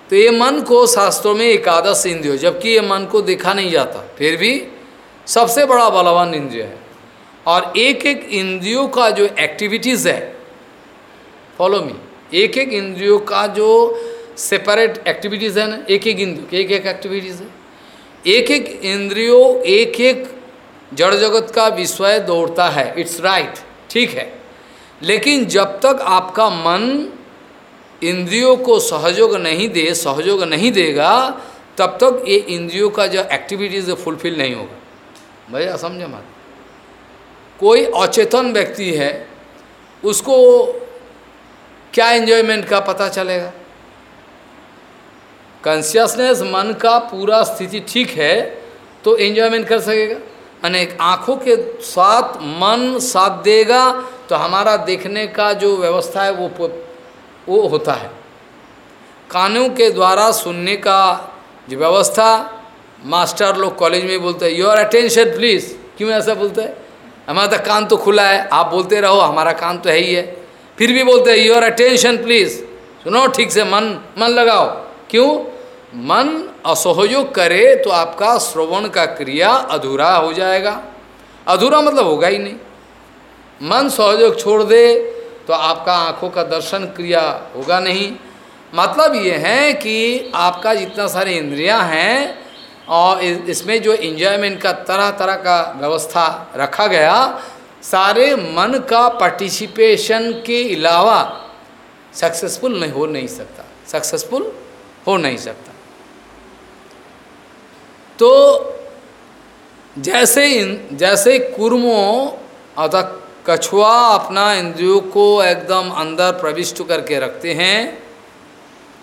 तो ये मन को शास्त्रों में एकादश इंद्रियो, जबकि ये मन को देखा नहीं जाता, फिर भी सबसे बड़ा बलवान इंद्रिय है। और एक एक इंद्रियों का जो एक्टिविटीज़ है फॉलो मी एक एक इंद्रियों का जो सेपरेट एक्टिविटीज़ है ना एक एक इंद्रियो एक एक एक्टिविटीज़ है एक एक इंद्रियों एक एक जड़ जगत का विषय दौड़ता है इट्स राइट ठीक है। लेकिन जब तक आपका मन इंद्रियों को सहयोग नहीं दे सहयोग नहीं देगा, तब तक ये इंद्रियों का जो एक्टिविटीज़ फुलफिल नहीं होगा। भैया, समझे मत। कोई अचेतन व्यक्ति है, उसको क्या एंजॉयमेंट का पता चलेगा? कॉन्शियसनेस मन का पूरा स्थिति ठीक है तो एंजॉयमेंट कर सकेगा। अनेक आँखों के साथ मन साथ देगा तो हमारा देखने का जो व्यवस्था है वो वो होता है। कानों के द्वारा सुनने का जो व्यवस्था, मास्टर लोग कॉलेज में बोलते हैं योर अटेंशन प्लीज़ क्यों ऐसा बोलते हैं? हमारा तो कान तो खुला है, आप बोलते रहो, हमारा कान तो है ही है। फिर भी बोलते हैं योर अटेंशन प्लीज़ सुनो, ठीक से मन मन लगाओ। क्यों? मन असहयोग करे तो आपका श्रवण का क्रिया अधूरा हो जाएगा। अधूरा मतलब होगा ही नहीं। मन सहयोग छोड़ दे तो आपका आँखों का दर्शन क्रिया होगा नहीं। मतलब ये है कि आपका जितना सारे इंद्रियाँ हैं और इसमें जो इन्जॉयमेंट का तरह तरह का व्यवस्था रखा गया, सारे मन का पार्टिसिपेशन के अलावा सक्सेसफुल नहीं हो नहीं सकता। सक्सेसफुल हो नहीं सकता। तो जैसे इन, जैसे कुर्मों, अर्थात कछुआ अपना इंद्रियों को एकदम अंदर प्रविष्ट करके रखते हैं।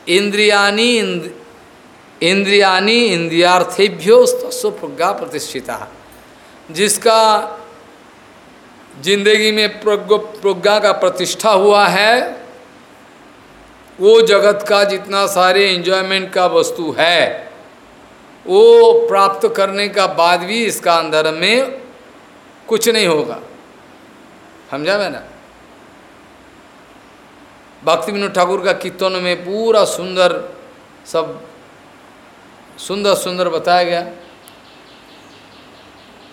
इंद्रियानी इंद्रियानी इंद्रियार्थेभ्यो तस्व प्रज्ञा प्रतिष्ठिता। जिसका ज़िंदगी में प्रज्ञ, प्रज्ञा का प्रतिष्ठा हुआ है, वो जगत का जितना सारे एंजॉयमेंट का वस्तु है, वो प्राप्त करने का बाद भी इसका अंदर में कुछ नहीं होगा। समझा मैं ना भक्ति विनोद ठाकुर का कीर्तन में पूरा सुंदर, सब सुंदर सुंदर बताया गया।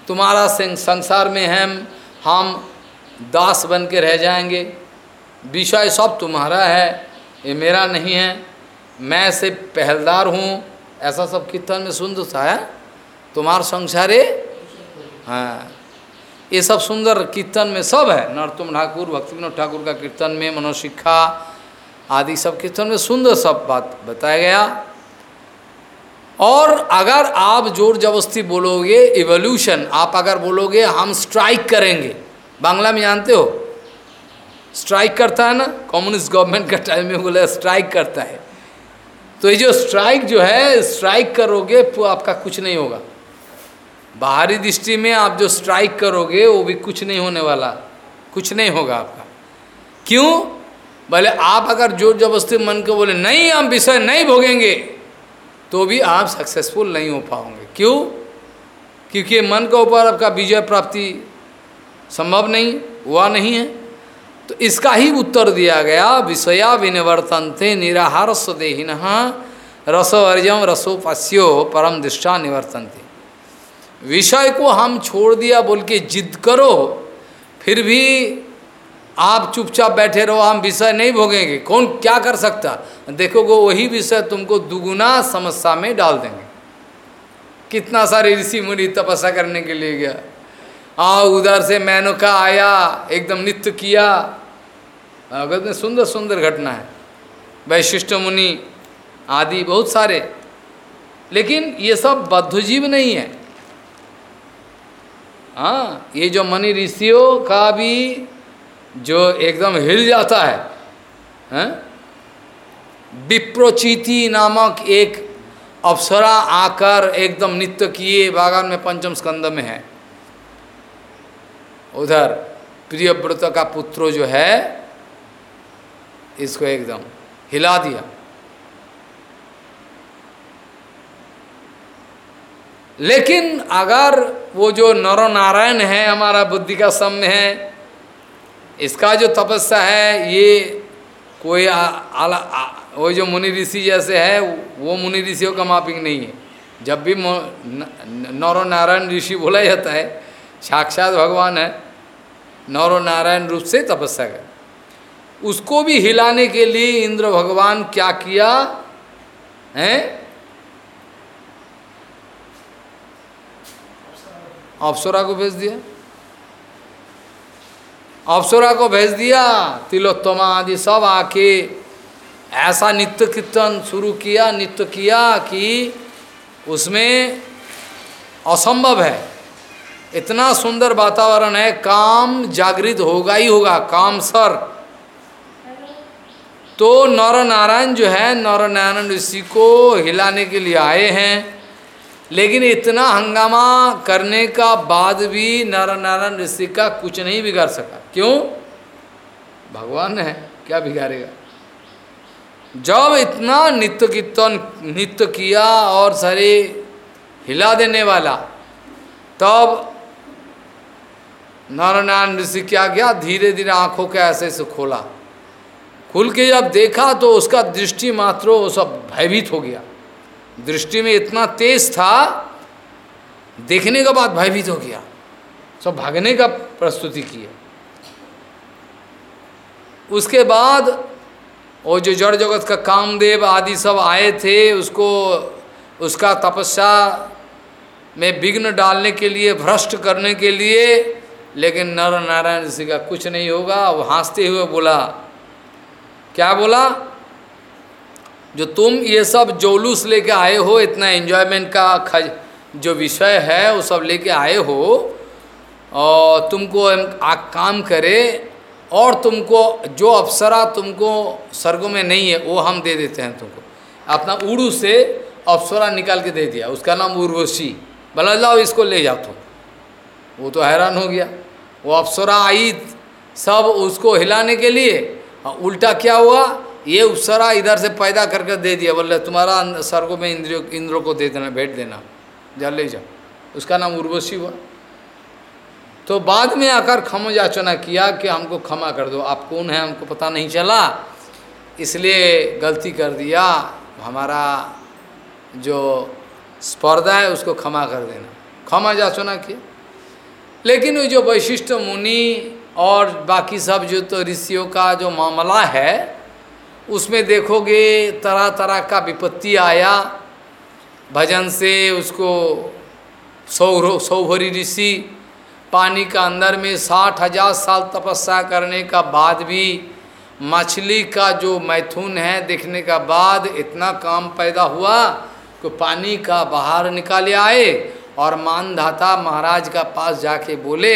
तुम्हारा संसार में हम हम दास बन के रह जाएँगे। विषय सब तुम्हारा है, ये मेरा नहीं है। मैं से पहलदार हूँ, ऐसा सब कीर्तन में सुंदर सा है। तुम्हारा संसारे हाँ। ये सब सुंदर कीर्तन में सब है। नरतुम ठाकुर भक्ति विनोद ठाकुर का कीर्तन में, मनोशिक्षा आदि सब कीर्तन में सुंदर सब बात बताया गया। और अगर आप ज़ोर जबरस्ती बोलोगे इवोल्यूशन आप अगर बोलोगे, हम स्ट्राइक करेंगे। बांग्ला में जानते हो? स्ट्राइक करता है ना? कम्युनिस्ट गवर्नमेंट का टाइम में बोले स्ट्राइक करता है। तो ये जो स्ट्राइक जो है स्ट्राइक करोगे तो आपका कुछ नहीं होगा। बाहरी दृष्टि में आप जो स्ट्राइक करोगे, वो भी कुछ नहीं होने वाला। कुछ नहीं होगा आपका। क्यों? बोले आप अगर ज़ोर ज़बरदस्ती मन को बोले, नहीं, हम विषय नहीं भोगेंगे तो भी आप सक्सेसफुल नहीं हो पाओगे। क्यों? क्योंकि मन के ऊपर आपका विजय प्राप्ति संभव नहीं, हुआ नहीं है। तो इसका ही उत्तर दिया गया, विषया विनिवर्तन विनिवर्तनते निराहार स्वदेहीन रसवर्जम रसोपस्यो परम दृष्टा निवर्तनते। विषय को हम छोड़ दिया बोल के जिद करो, फिर भी आप चुपचाप बैठे रहो, हम विषय नहीं भोगेंगे। कौन क्या कर सकता? देखोगे वही विषय तुमको दुगुना समस्या में डाल देंगे। कितना सारे ऋषि मुनि तपस्या करने के लिए गया। आ उधर से मैनुका आया, एकदम नित्य किया। अगर सुंदर सुंदर घटना है। वैशिष्ट मुनि, आदि, बहुत सारे। लेकिन ये सब बद्धजीव नहीं है। हाँ ये जो मनी ऋषियों का भी जो एकदम हिल जाता है, हैं? विप्रोचिति नामक एक अप्सरा आकर एकदम नित्य किए बागान में पंचम स्कंद में है उधर प्रियव्रत का पुत्र जो है, इसको एकदम हिला दिया लेकिन अगर वो जो नरो नारायण है, हमारा बुद्धि का सम है, इसका जो तपस्या है, ये कोई आला वो जो मुनि ऋषि जैसे है, वो मुनि ऋषियों का मापिंग नहीं है। जब भी नौरो नारायण ऋषि बोला जाता है, साक्षात भगवान है नौरो नारायण रूप से तपस्या कर। उसको भी हिलाने के लिए इंद्र भगवान क्या किया, है? अप्सरा को भेज दिया? अप्सरा को भेज दिया? तिलोत्तमा आदि सब आके ऐसा नित्य कीर्तन शुरू किया, नित्य किया कि उसमें असंभव है। इतना सुंदर वातावरण है, काम जागृत होगा ही होगा, काम सर। तो नर नारायण जो है नर नारायण ऋषि को हिलाने के लिए आए हैं। लेकिन इतना हंगामा करने का बाद भी नर नारायण ऋषि का कुछ नहीं बिगाड़ सका। क्यों? भगवान है, क्या बिगाड़ेगा? जब इतना नित्य कीर्तन, नित्य किया और सारे हिला देने वाला, तब नारायण ऋषि क्या गया धीरे धीरे आँखों के ऐसे से खोला। खुल के जब देखा तो उसका दृष्टि मात्र वो सब भयभीत हो गया। दृष्टि में इतना तेज था, देखने के बाद भयभीत हो गया। सब भागने का प्रस्तुति किया उसके बाद वो जो जड़ जगत का कामदेव आदि सब आए थे, उसको, उसका तपस्या में विघ्न डालने के लिए, भ्रष्ट करने के लिए, लेकिन नर नारायण ऋषि का कुछ नहीं होगा। वो हँसते हुए बोला, क्या बोला? जो तुम ये सब जोलूस लेके आए हो, इतना एंजॉयमेंट का खज, जो विषय है, वो सब लेके आए हो, और तुमको काम करे, और तुमको जो अप्सरा तुमको स्वर्गों में नहीं है, वो हम दे देते हैं तुमको। अपना उड़ू से अप्सरा निकाल के दे दिया। उसका नाम उर्वशी। बला लाओ, इसको ले जाओ तुम। वो तो हैरान हो गया। वो अप्सरा आई सब उसको हिलाने के लिए। उल्टा क्या हुआ? ये उपसरा इधर से पैदा करके दे दिया, बोले, तुम्हारा स्वर्गों में इंद्रियों, इंद्रों को दे देना, भेंट देना जा ले जाओ उसका नाम उर्वशी हुआ। तो बाद में आकर क्षम याचना किया कि हमको क्षमा कर दो। आप कौन है? हमको पता नहीं चला। इसलिए गलती कर दिया। हमारा जो स्पर्धा है, उसको क्षमा कर देना। क्षमा याचना किया लेकिन वो जो वैशिष्ट मुनि और बाकी सब जो तो ऋषियों का जो मामला है उसमें देखोगे तरह तरह का विपत्ति आया। भजन से उसको सौ सौभरी ऋषि पानी का अंदर में साठ हज़ार साल तपस्या करने का बाद भी मछली का जो मैथुन है देखने का बाद इतना काम पैदा हुआ कि पानी का बाहर निकाले आए और मानधाता महाराज का पास जाके बोले,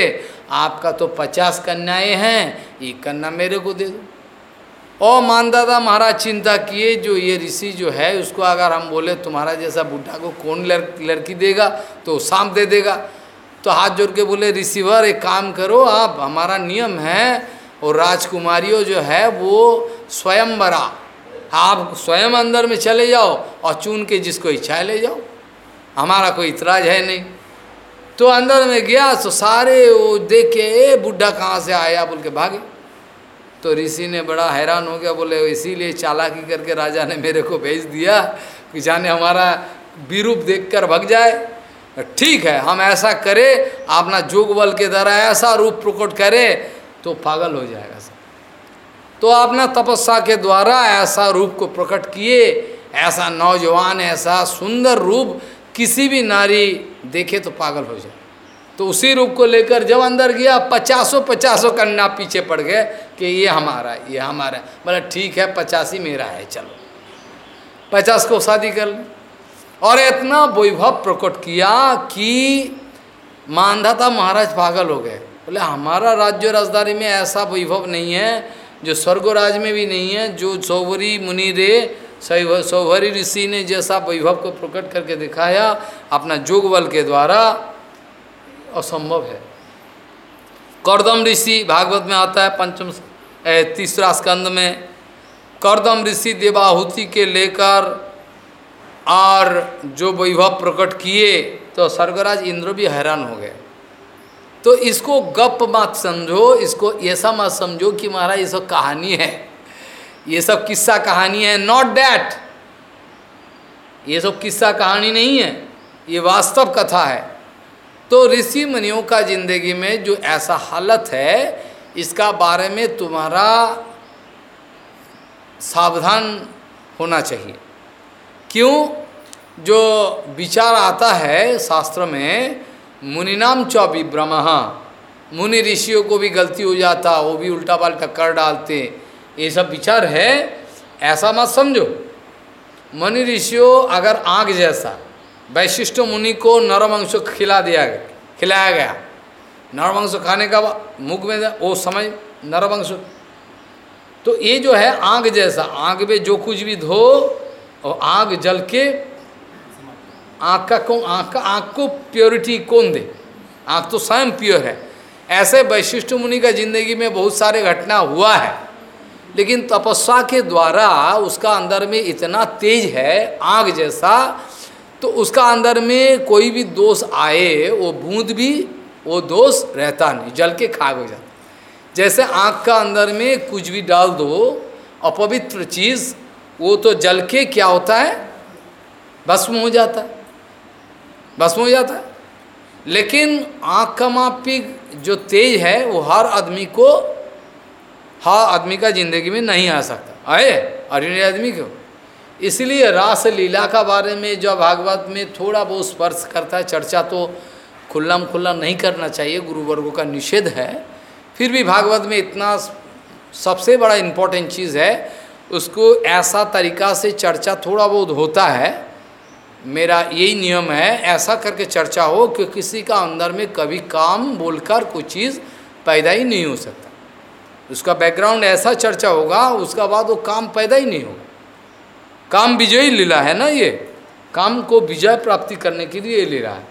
आपका तो पचास कन्याएँ हैं ये कन्या मेरे को दे दो। और मानदादा महाराज चिंता किए, जो ये ऋषि जो है, उसको अगर हम बोले, तुम्हारा जैसा बुढ़ा को कौन लड़की देगा तो सांप दे देगा। तो हाथ जोड़ के बोले रिसीवर एक काम करो, आप, हमारा नियम है, और राजकुमारियों जो है, वो स्वयंवरा। आप स्वयं अंदर में चले जाओ, और चुन के जिसको इच्छा ले जाओ। हमारा कोई इतराज है नहीं। तो अंदर में गया तो सारे वो देख के, ए, बुढ़ा कहाँ से आया? बोल के भागे। तो ऋषि ने बड़ा हैरान हो गया, बोले, इसीलिए चालाकी करके राजा ने मेरे को भेज दिया कि जाने हमारा विरूप देखकर भग जाए। ठीक है, हम ऐसा करें, अपना जोग बल के द्वारा ऐसा रूप प्रकट करें तो पागल हो जाएगा सब। तो अपना तपस्या के द्वारा ऐसा रूप को प्रकट किए, ऐसा नौजवान, ऐसा सुंदर रूप किसी भी नारी देखे तो पागल हो जाए। तो उसी रूप को लेकर जब अंदर गया, पचासों पचासों कन्या पीछे पड़ गए कि ये हमारा ये हमारा बोला, ठीक है, पचासी मेरा है, चलो। पचास को शादी कर ली। और इतना वैभव प्रकट किया कि मानधाता महाराज पागल हो गए। बोले, हमारा राज्य राजधानी में ऐसा वैभव नहीं है, जो स्वर्गराज में भी नहीं है, जो सौवरी मुनि रे सौभरी ऋषि ने जैसा वैभव को प्रकट करके दिखाया, अपना जोग बल के द्वारा असंभव है। कर्दम ऋषि भागवत में आता है, पंचम तीसरा स्कंद में, कर्दम ऋषि देवाहुति के लेकर और जो वैभव प्रकट किए तो स्वर्गराज इंद्र भी हैरान हो गए। तो इसको गप मत समझो, इसको ऐसा मत समझो कि महाराज, ये सब कहानी है। ये सब किस्सा कहानी है नॉट डैट ये सब किस्सा कहानी नहीं है, ये वास्तव कथा है। तो ऋषि मुनियों का ज़िंदगी में जो ऐसा हालत है, इसका बारे में तुम्हारा सावधान होना चाहिए। क्यों? जो विचार आता है शास्त्र में, मुनिनाम चौबी विभ्रम मुनि ऋषियों को भी गलती हो जाता, वो भी उल्टा पाल्टा कर डालते, ये सब विचार है, ऐसा मत समझो। मुनि ऋषियों अगर आग जैसा वैशिष्ट मुनि को नरमंश खिला दिया गया, खिलाया गया। नरमंश खाने का मुख में वो समय नरमंश तो ये जो है आग जैसा, आग में जो कुछ भी धो, और आग जल के आँख का कौन आँख का आँख को प्योरिटी कौन दे? आँख तो स्वयं प्योर है। ऐसे वैशिष्ट मुनि का ज़िंदगी में बहुत सारे घटना हुआ है, लेकिन तपस्या के द्वारा उसका अंदर में इतना तेज है, आग जैसा तो उसका अंदर में कोई भी दोष आए, वो बूंद भी, वो दोष रहता नहीं, जल के खाग हो जाता जैसे आँख का अंदर में कुछ भी डाल दो, अपवित्र चीज़, वो तो जल के क्या होता है? भस्म हो जाता है। भस्म हो जाता है। लेकिन आँख का मापिक जो तेज है, वो हर आदमी को, हर आदमी का ज़िंदगी में नहीं आ सकता। आए? अरे आदमी क्यों इसलिए रास लीला का बारे में जो भागवत में थोड़ा बहुत स्पर्श करता है, चर्चा तो खुल्ला खुल्ला नहीं करना चाहिए गुरुवर्गों का निषेध है। फिर भी भागवत में इतना सबसे बड़ा इम्पोर्टेंट चीज़ है, उसको ऐसा तरीका से चर्चा थोड़ा बहुत होता है। मेरा यही नियम है, ऐसा करके चर्चा हो कि किसी का अंदर में कभी काम बोलकर कोई चीज़ पैदा ही नहीं हो सकता। उसका बैकग्राउंड ऐसा चर्चा होगा, उसका बाद वो काम पैदा ही नहीं होगा। काम विजयी लीला है ना ये? काम को विजय प्राप्ति करने के लिए ले रहा है।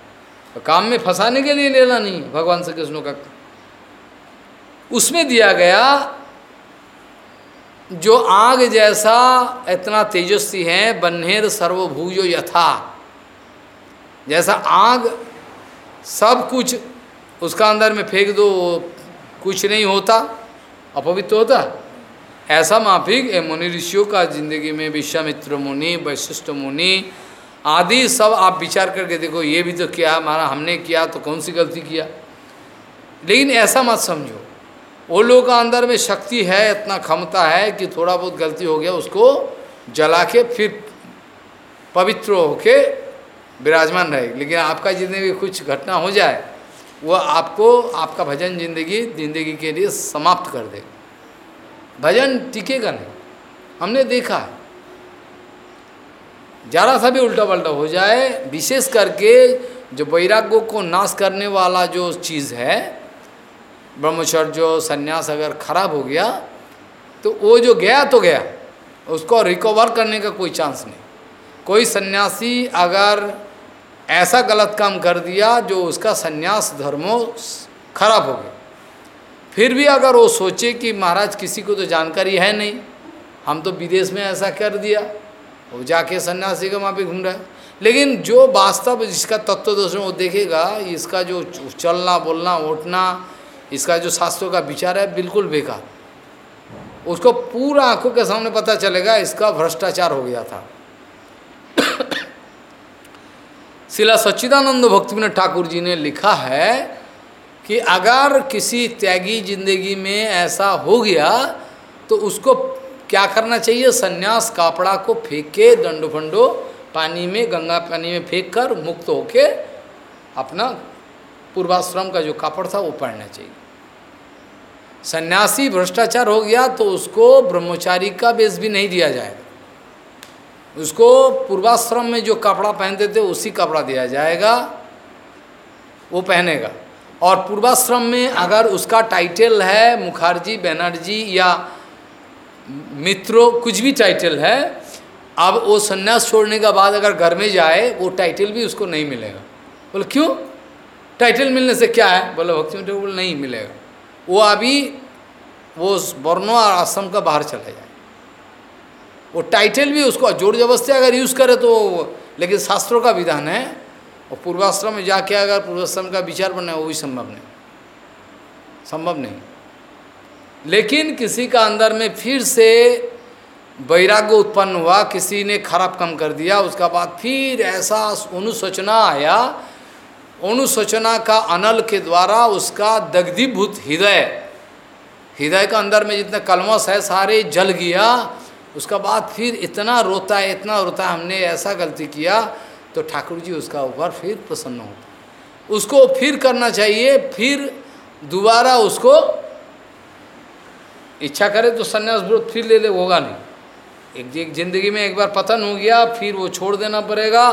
तो काम में फंसाने के लिए लेना नहीं, भगवान श्री कृष्ण का उसमें दिया गया, जो आग जैसा इतना तेजस्वी है, बन्हेर सर्वभूजो यथा। जैसा आग सब कुछ उसका अंदर में फेंक दो कुछ नहीं होता, अपवित्र होता। ऐसा माफिक मुनि ऋषियों का ज़िंदगी में विश्वामित्र मुनि वैशिष्ट मुनि, आदि सब आप विचार करके देखो, ये भी तो किया हमारा हमने किया तो कौन सी गलती किया? लेकिन ऐसा मत समझो, वो लोग का अंदर में शक्ति है, इतना क्षमता है कि थोड़ा बहुत गलती हो गया, उसको जला के फिर पवित्र होके विराजमान रहे। लेकिन आपका ज़िंदगी कुछ घटना हो जाए वह आपको, आपका भजन ज़िंदगी ज़िंदगी के लिए समाप्त कर दे। भजन टिकेगा नहीं। हमने देखा। है ज़रा सा भी उल्टा पल्टा हो जाए, विशेष करके जो वैराग्यों को नाश करने वाला जो चीज़ है, ब्रह्मचर्य संन्यास अगर खराब हो गया तो वो जो गया तो गया, उसको रिकवर करने का कोई चांस नहीं। कोई सन्यासी अगर ऐसा गलत काम कर दिया, जो उसका सन्यास धर्मो खराब हो गया। फिर भी अगर वो सोचे कि महाराज किसी को तो जानकारी है नहीं, हम तो विदेश में ऐसा कर दिया, वो जाके सन्यासी का वहाँ पे घूम रहा है। लेकिन जो वास्तव जिसका तत्व दर्शन वो देखेगा, इसका जो चलना, बोलना, उठना, इसका जो शास्त्रों का विचार है, बिल्कुल बेकार। उसको पूरा आँखों के सामने पता चलेगा, इसका भ्रष्टाचार हो गया था। शिला सच्चिदानंद भक्ति ठाकुर जी ने लिखा है कि अगर किसी त्यागी ज़िंदगी में ऐसा हो गया तो उसको क्या करना चाहिए? सन्यास कापड़ा को फेंक के दंडो फंडो पानी में, गंगा पानी में फेंक कर मुक्त होके अपना पूर्वाश्रम का जो कापड़ था वो पहनना चाहिए। सन्यासी भ्रष्टाचार हो गया तो उसको ब्रह्मचारी का बेस भी नहीं दिया जाएगा। उसको पूर्वाश्रम में जो कपड़ा पहनते थे, उसी कपड़ा दिया जाएगा, वो पहनेगा। और पूर्वाश्रम में अगर उसका टाइटल है मुखर्जी, बनर्जी या मित्रों, कुछ भी टाइटल है, अब वो संन्यास छोड़ने के बाद अगर घर में जाए, वो टाइटल भी उसको नहीं मिलेगा। बोले, क्यों? टाइटल मिलने से क्या है? बोले, भक्ति बोले नहीं मिलेगा। वो अभी, वो वर्णों और आश्रम का बाहर चला जाए। वो टाइटल भी उसको ज़ोर जबरस्ती अगर यूज़ करे तो लेकिन शास्त्रों का विधान है और पूर्वाश्रम में जाके अगर पूर्वाश्रम का विचार बनना है, वो भी संभव नहीं। संभव नहीं। लेकिन किसी का अंदर में फिर से वैराग्य उत्पन्न हुआ, किसी ने खराब काम कर दिया, उसका बाद फिर ऐसा अनुसूचना आया। अनुसूचना का अनल के द्वारा उसका दग्धीभूत हृदय हृदय का अंदर में जितना कलमस है, सारे जल गया। उसका बाद फिर इतना रोता है, इतना रोता है, हमने ऐसा गलती किया। तो ठाकुर जी उसका ऊपर फिर प्रसन्न होता उसको फिर करना चाहिए, फिर दोबारा उसको इच्छा करे तो संन्यास व्रत फिर ले ले, होगा नहीं। एक एक ज़िंदगी में एक बार पतन हो गया, फिर वो छोड़ देना पड़ेगा।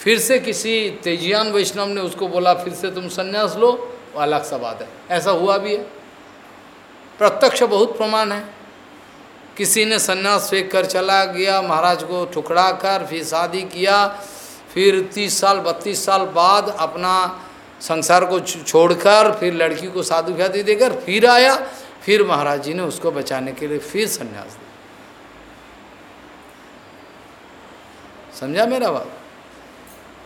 फिर से किसी तेजियान वैष्णव ने उसको बोला, फिर से तुम संन्यास लो, वो अलग सा बात है। ऐसा हुआ भी है। प्रत्यक्ष बहुत प्रमाण है। किसी ने संन्यास फेंक कर चला गया, महाराज को ठुकरा कर, फिर शादी किया फिर तीस साल, बत्तीस साल बाद अपना संसार को छोड़कर फिर लड़की को साधु ख्याति देकर फिर आया। फिर महाराज जी ने उसको बचाने के लिए फिर संन्यास दिया। समझा मेरा बात?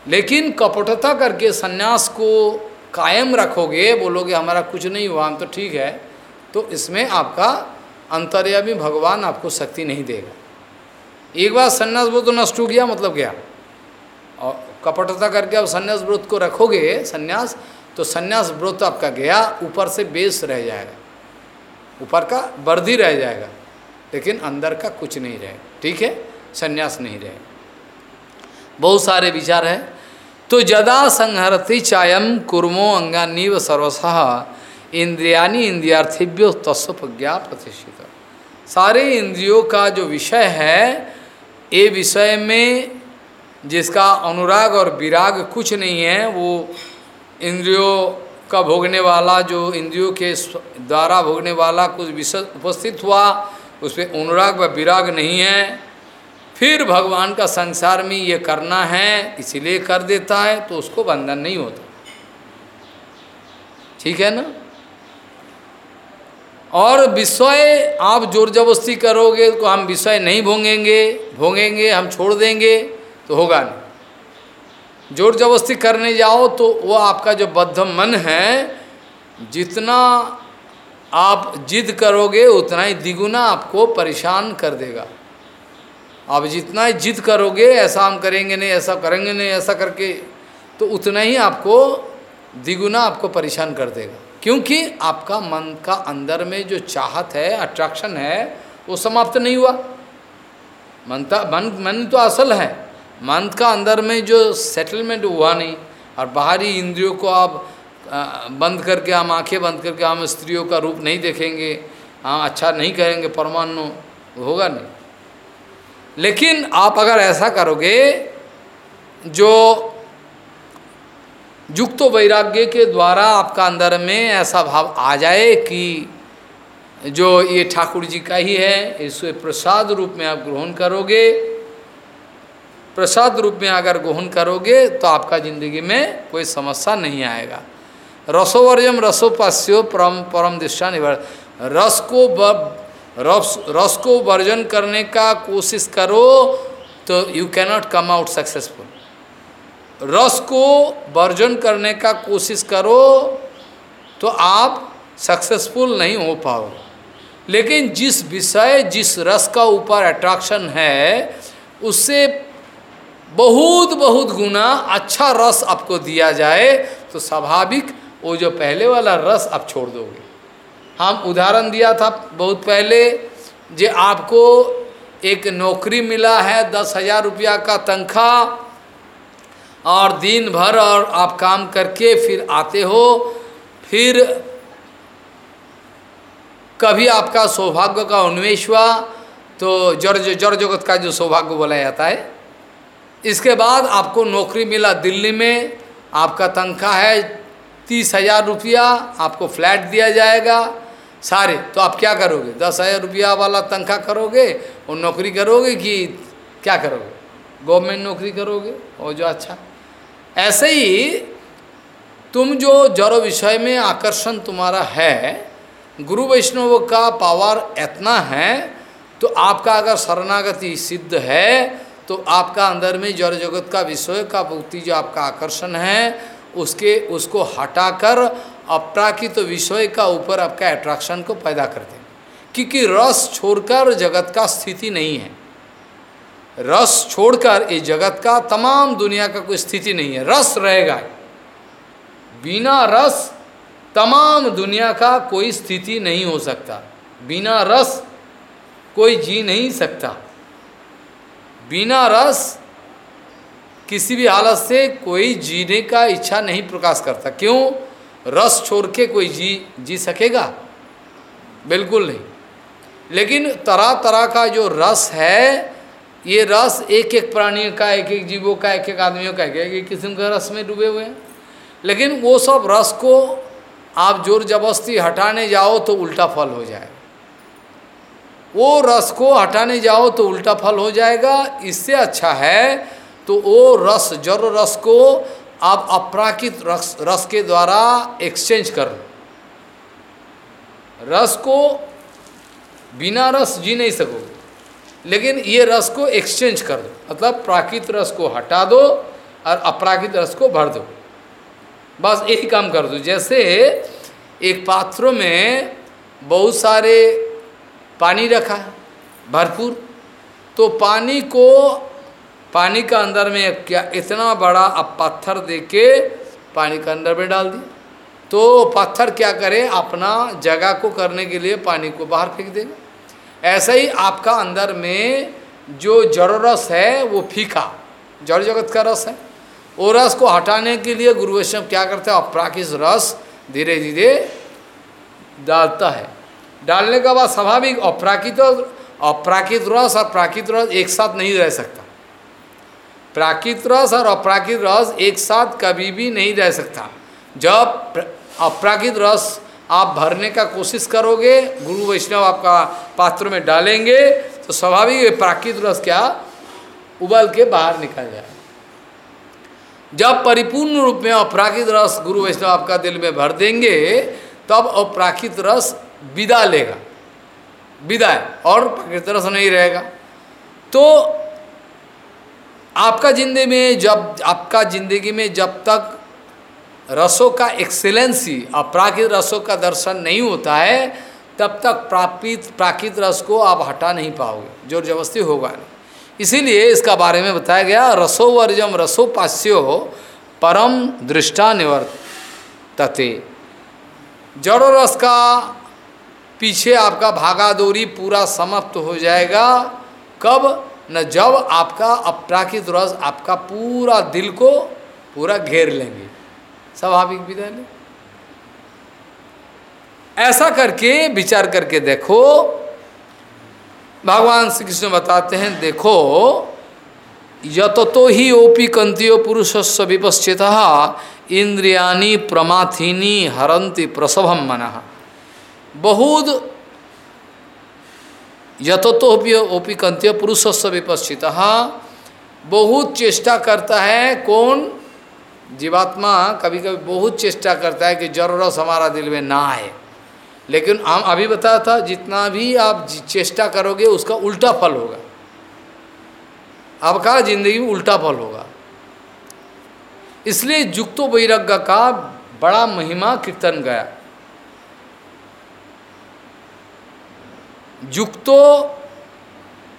लेकिन कपटता करके संन्यास को कायम रखोगे, बोलोगे हमारा कुछ नहीं हुआ, हम तो ठीक है तो इसमें आपका अंतर्यामी भगवान आपको शक्ति नहीं देगा। एक बार संन्यास वो तो नष्ट हो गया मतलब और कपटता करके अब संन्यास व्रत को रखोगे, संन्यास तो संन्यास व्रत आपका गया, ऊपर से बेस रह जाएगा। ऊपर का वर्दी रह जाएगा, लेकिन अंदर का कुछ नहीं रहेगा ठीक है? संन्यास नहीं रहेगा बहुत सारे विचार हैं। तो जदा संहरति चायम कुर्मो अंगानीव सर्वसह इंद्रियानी इंद्रियार्थिव्यो तस्व प्रज्ञा प्रतिष्ठित। सारे इंद्रियों का जो विषय है, ये विषय में जिसका अनुराग और विराग कुछ नहीं है, वो इंद्रियों का भोगने वाला, जो इंद्रियों के द्वारा भोगने वाला कुछ विषय उपस्थित हुआ उस पर अनुराग व विराग नहीं है। फिर भगवान का संसार में ये करना है, इसीलिए कर देता है तो उसको बंधन नहीं होता। ठीक है ना? और विषय आप ज़ोर जबरस्ती करोगे तो हम विषय नहीं भोंगेंगे भोंगेंगे, हम छोड़ देंगे। तो होगा नहीं। ज़ोर जबरस्ती करने जाओ तो वो आपका जो बद्ध मन है, जितना आप जिद करोगे, उतना ही दिगुना आपको परेशान कर देगा। आप जितना ही जिद करोगे, ऐसा हम करेंगे नहीं, ऐसा करेंगे नहीं, ऐसा करके तो उतना ही आपको द्विगुना आपको परेशान कर देगा। क्योंकि आपका मन का अंदर में जो चाहत है अट्रैक्शन है, वो समाप्त नहीं हुआ। मन मन मन तो असल है। मन का अंदर में जो सेटलमेंट हुआ नहीं, और बाहरी इंद्रियों को आप बंद करके, हम आँखें बंद करके, हम स्त्रियों का रूप नहीं देखेंगे हाँ अच्छा नहीं करेंगे परमाणु होगा नहीं। लेकिन आप अगर ऐसा करोगे, जो युक्त वैराग्य के द्वारा आपका अंदर में ऐसा भाव आ जाए कि जो ये ठाकुर जी का ही है इसे प्रसाद रूप में आप ग्रहण करोगे प्रसाद रूप में अगर ग्रहण करोगे तो आपका ज़िंदगी में कोई समस्या नहीं आएगा। रसोवर्जम रसोपास्यो परम परम दिशा निवर। रस को रस रस को वर्जन करने का कोशिश करो तो you cannot come out successful रस को वर्जन करने का कोशिश करो तो आप सक्सेसफुल नहीं हो पाओ लेकिन जिस विषय, जिस रस का ऊपर अट्रैक्शन है, उससे बहुत बहुत गुना अच्छा रस आपको दिया जाए तो स्वाभाविक वो जो पहले वाला रस आप छोड़ दोगे। हम उदाहरण दिया था बहुत पहले, जे आपको एक नौकरी मिला है, दस हज़ार रुपया का तनख्वाह, और दिन भर और आप काम करके फिर आते हो, फिर कभी आपका सौभाग्य का उन्वेश हुआ तो जड़ जड़ जगत का जो सौभाग्य बोला जाता है इसके बाद आपको नौकरी मिला दिल्ली में, आपका तनख्वाह है तीस हज़ार रुपया, आपको फ्लैट दिया जाएगा, सारे। तो आप क्या करोगे? दस हज़ार रुपया वाला तनख्वाह करोगे और नौकरी करोगे कि क्या करोगे? गवर्नमेंट नौकरी करोगे? और जो अच्छा। ऐसे ही तुम जो जड़ विषय में आकर्षण तुम्हारा है, गुरु वैष्णव का पावर इतना है तो आपका अगर शरणागति सिद्ध है तो आपका अंदर में जड़ जगत का विषय का भक्ति, जो आपका आकर्षण है, उसके, उसको हटाकर अपराकित विषय का ऊपर आपका अट्रैक्शन को पैदा करते हैं क्योंकि रस छोड़कर जगत का स्थिति नहीं है। रस छोड़कर इस जगत का तमाम दुनिया का कोई स्थिति नहीं है। रस रहेगा बिना रस तमाम दुनिया का कोई स्थिति नहीं हो सकता। बिना रस कोई जी नहीं सकता। बिना रस किसी भी हालत से कोई जीने का इच्छा नहीं प्रकाश करता। क्यों? रस छोड़ के कोई जी जी सकेगा? बिल्कुल नहीं। लेकिन तरह तरह का जो रस है, ये रस एक एक प्राणियों का एक एक जीवों का एक एक आदमियों का एक एक किस्म के रस में डूबे हुए हैं? लेकिन वो सब रस को आप ज़ोर जबरस्ती हटाने जाओ तो उल्टा फल हो जाएगा। वो रस को हटाने जाओ तो उल्टा फल हो जाएगा। इससे अच्छा है तो वो रस जर रस को आप अपराकित रस रस के द्वारा एक्सचेंज कर। रस को बिना रस जी नहीं सको, लेकिन ये रस को एक्सचेंज कर दो। मतलब प्राकृत रस को हटा दो और अपराकृत रस को भर दो। बस यही काम कर दो। जैसे एक पात्र में बहुत सारे पानी रखा भरपूर। तो पानी को, पानी का अंदर में क्या, इतना बड़ा अब पत्थर दे के पानी का अंदर में डाल दिया। तो पत्थर क्या करे, अपना जगह को करने के लिए पानी को बाहर फेंक देगा ऐसा ही आपका अंदर में जो जड़ रस है, वो फीका। जड़ जगत का रस है। वो रस को हटाने के लिए गुरु वैष्णव क्या करते हैं अपराकित रस धीरे धीरे डालता है। डालने के बाद स्वाभाविक अपराकित अपराकित रस और प्राकृत रस एक साथ नहीं रह सकता। प्राकृत रस और अपराकृत रस एक साथ कभी भी नहीं रह सकता। जब अपराकृत रस आप भरने का कोशिश करोगे, गुरु वैष्णव आपका पात्र में डालेंगे तो स्वाभाविक प्राकृत रस क्या? उबल के बाहर निकल जाए जब परिपूर्ण रूप में अपराकृत रस गुरु वैष्णव आपका दिल में भर देंगे, तब अपराकृत रस विदा लेगा। विदाय और प्रकृति रस नहीं रहेगा। तो आपका ज़िंदगी में जब, आपका ज़िंदगी में जब तक रसों का एक्सेलेंसी और प्राकृत रसों का दर्शन नहीं होता है, तब तक प्राकृत प्राकृत रस को आप हटा नहीं पाओगे, ज़ोर जबरस्ती होगा नहीं। इसीलिए इसका बारे में बताया गया, रसो वर्जम रसोपास्यो परम दृष्टा निवर्त तथे जड़ो रस का पीछे आपका भागा दौरी पूरा समाप्त हो जाएगा। कब? न जब आपका अपराकित रस आपका पूरा दिल को पूरा घेर लेंगे। स्वाभाविक विधान है ऐसा करके, विचार करके देखो। भगवान श्री कृष्ण बताते हैं, देखो यतो ही ओपी कंतियो पुरुषस्व विपश्चित इंद्रियानी प्रमाथिनी हरंती प्रसभम मन। बहुत यथोपि ओपी कंत्य पुरुषस्व विपश्चित बहुत चेष्टा करता है कौन? जीवात्मा कभी कभी बहुत चेष्टा करता है कि जड़ रस हमारा दिल में ना आए। लेकिन हम अभी बताया था, जितना भी आप चेष्टा करोगे, उसका उल्टा फल होगा। आपका ज़िंदगी में उल्टा फल होगा। इसलिए युक्तो वैराग्य का बड़ा महिमा कीर्तन गया। युक्तो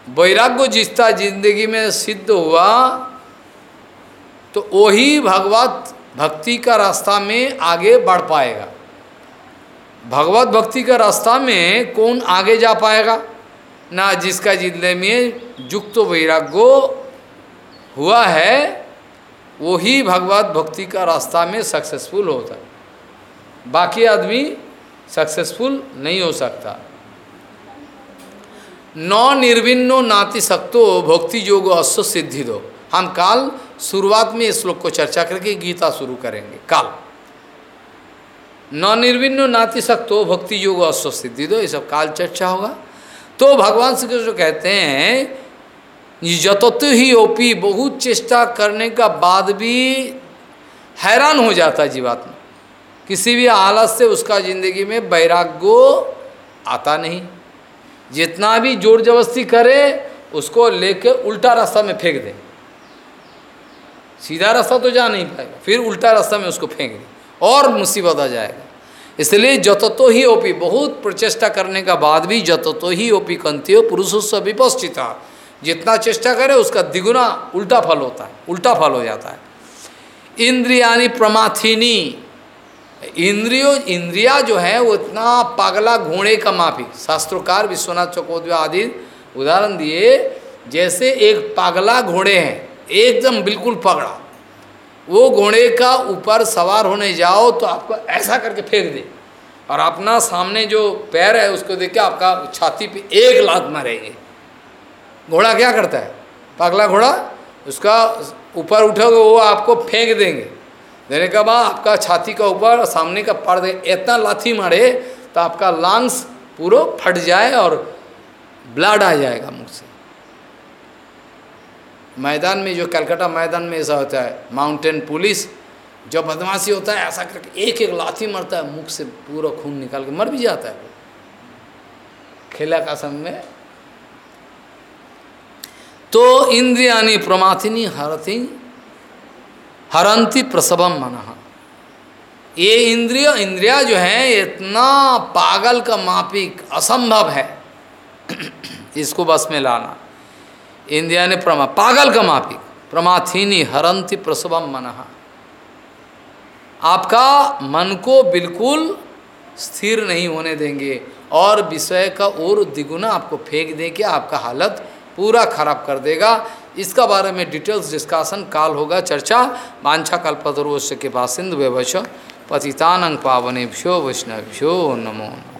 वैराग्य जिसका ज़िंदगी में सिद्ध हुआ तो वही भगवत भक्ति का रास्ता में आगे बढ़ पाएगा। भगवत भक्ति का रास्ता में कौन आगे जा पाएगा? ना जिसका ज़िंदगी में युक्त वैराग्य हुआ है, वही भगवत भक्ति का रास्ता में सक्सेसफुल होता है। बाकी आदमी सक्सेसफुल नहीं हो सकता। न निर्विन्नो नाति सक्तो भक्ति योग अश्व सिद्धि दो। हम काल शुरुआत में इस श्लोक को चर्चा करके गीता शुरू करेंगे। काल। न निर्विन्नो नाति सक्तो भक्ति योग अश्व सिद्धि दो, ये सब काल चर्चा होगा। तो भगवान श्री कृष्ण कहते हैं जतत ही ओपी बहुत चेष्टा करने का बाद भी हैरान हो जाता है जीवात्मा। किसी भी हालत से उसका ज़िंदगी में वैराग्यो आता नहीं। जितना भी ज़ोर जबरस्ती करे, उसको लेके उल्टा रास्ता में फेंक दे। सीधा रास्ता तो जा नहीं पाएगा, फिर उल्टा रास्ता में उसको फेंक दे और मुसीबत आ जाएगा। इसलिए जत तो ही ओपी, बहुत प्रचेष्टा करने का बाद भी जत तो ही ओपी कंत्यो पुरुषों से विपस्थिता जितना चेष्टा करे, उसका द्विगुना उल्टा फल होता है, उल्टा फल हो जाता है। इंद्रियानी प्रमाथिनी इंद्रियो, इंद्रिया जो है, वो इतना पागला घोड़े का माफ़ी। शास्त्रोकार विश्वनाथ चकोदया आदि उदाहरण दिए, जैसे एक पागला घोड़े हैं, एकदम बिल्कुल पगड़ा। वो घोड़े का ऊपर सवार होने जाओ तो आपको ऐसा करके फेंक दे। और अपना सामने जो पैर है, उसको देख के आपका छाती पे एक लात मारेंगे। घोड़ा क्या करता है? पागला घोड़ा, उसका ऊपर उठोगे, वो आपको फेंक देंगे। देने के बाद आपका छाती का ऊपर सामने का पड़ इतना लाथी मारे तो आपका लंग्स पूरा फट जाए और ब्लड आ जाएगा मुख से मैदान में जो कलकत्ता मैदान में ऐसा होता है माउंटेन पुलिस जो बदमाशी होता है, ऐसा करके एक एक लाथी मरता है, मुख से पूरा खून निकाल के मर भी जाता है। खेला का समय तो इंद्रियानी प्रमाथिनी हरती हरंती प्रसवम मन। ये इंद्रिय, इंद्रिया जो है इतना पागल का मापिक असंभव है। इसको बस में लाना। इंद्रिया ने प्रमा, पागल का मापिक, प्रमाथिनी हरंती प्रसवम मन। आपका मन को बिल्कुल स्थिर नहीं होने देंगे और विषय का और द्विगुना आपको फेंक दे के आपका हालत पूरा खराब कर देगा। इसका बारे में डिटेल्स डिस्कशन काल होगा, चर्चा वाछा पदर्वश्य के पास सिंधु व्यवश पतितानंग पावनेभ्यो वैष्णवभ्यो नमो नमो।